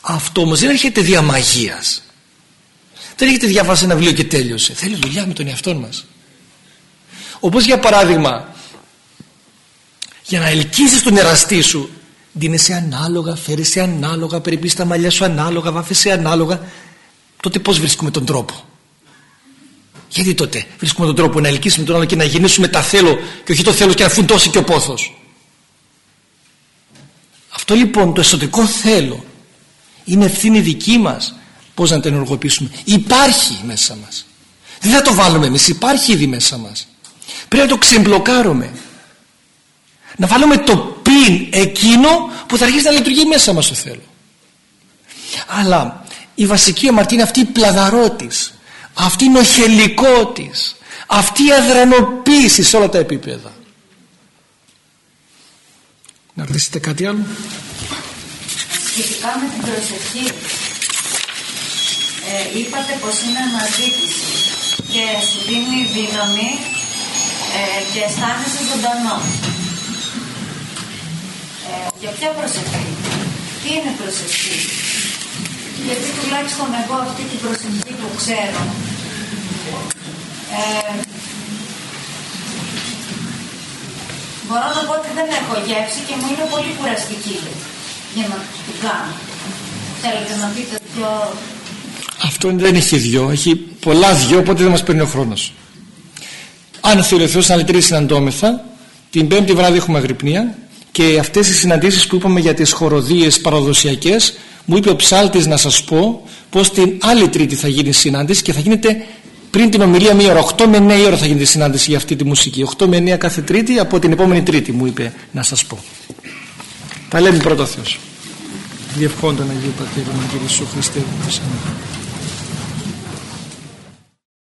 Αυτό όμως δεν έρχεται δια μαγείας. Δεν έχετε διαβάσει ένα βιβλίο και τέλειωσε. Θέλει δουλειά με τον εαυτό μας. Όπως για παράδειγμα για να ελκύσεις τον εραστή σου δίνεσαι ανάλογα, φέρεσαι ανάλογα περιπείς τα μαλλιά σου ανάλογα, βάφεσαι ανάλογα τότε πως βρίσκουμε τον τρόπο; Γιατί τότε βρίσκουμε τον τρόπο να ελκύσουμε τον άλλο και να γεννήσουμε τα θέλω και όχι το θέλω και να φουντώσει και ο πόθος. Αυτό λοιπόν το εσωτερικό θέλω είναι ευθύνη δική μας. Πως να το ενεργοποιήσουμε. Υπάρχει μέσα μας. Δεν θα το βάλουμε εμείς. Υπάρχει ήδη μέσα μας. Πρέπει να το ξεμπλοκάρουμε. Να βάλουμε το πιν εκείνο που θα αρχίσει να λειτουργεί μέσα μας το θέλω. Αλλά η βασική αμαρτία είναι αυτή η πλαδαρότης αυτή η νοχελικότης αυτή η αδρανοποίηση σε όλα τα επίπεδα να ρωτήσετε κάτι άλλο; Σχετικά με την προσευχή ε, είπατε πως είναι αναζήτηση και σου δίνει δύναμη ε, και αισθάνεσαι ζωντανό. Ε, για ποια προσευχή, τι είναι προσευχή, γιατί τουλάχιστον εγώ αυτή την προσευχή που ξέρω ε, μπορώ να πω ότι δεν έχω γεύση και μου είναι πολύ κουραστική για να την κάνω. Θέλετε να πείτε πιο αυτό δεν έχει δυο, έχει πολλά δυο, οπότε δεν μας παίρνει ο χρόνος. Αν θέλει ο Θεός να λυτρήσει συναντώμεθα, την πέμπτη βράδυ έχουμε αγρυπνία και αυτές οι συναντήσεις που είπαμε για τις χοροδίες παραδοσιακές μου είπε ο ψάλτης να σας πω πως την άλλη τρίτη θα γίνει συνάντηση και θα γίνεται πριν την ομιλία μία ώρα, 8 με 9 ώρα θα γίνει η συνάντηση για αυτή τη μουσική. 8 με 9 κάθε τρίτη από την επόμενη τρίτη μου είπε να σας πω. Τα λέμε πρώτο Θεός. Διευχόντων Αγίου Πατήρου Κύριε Σου Χριστέ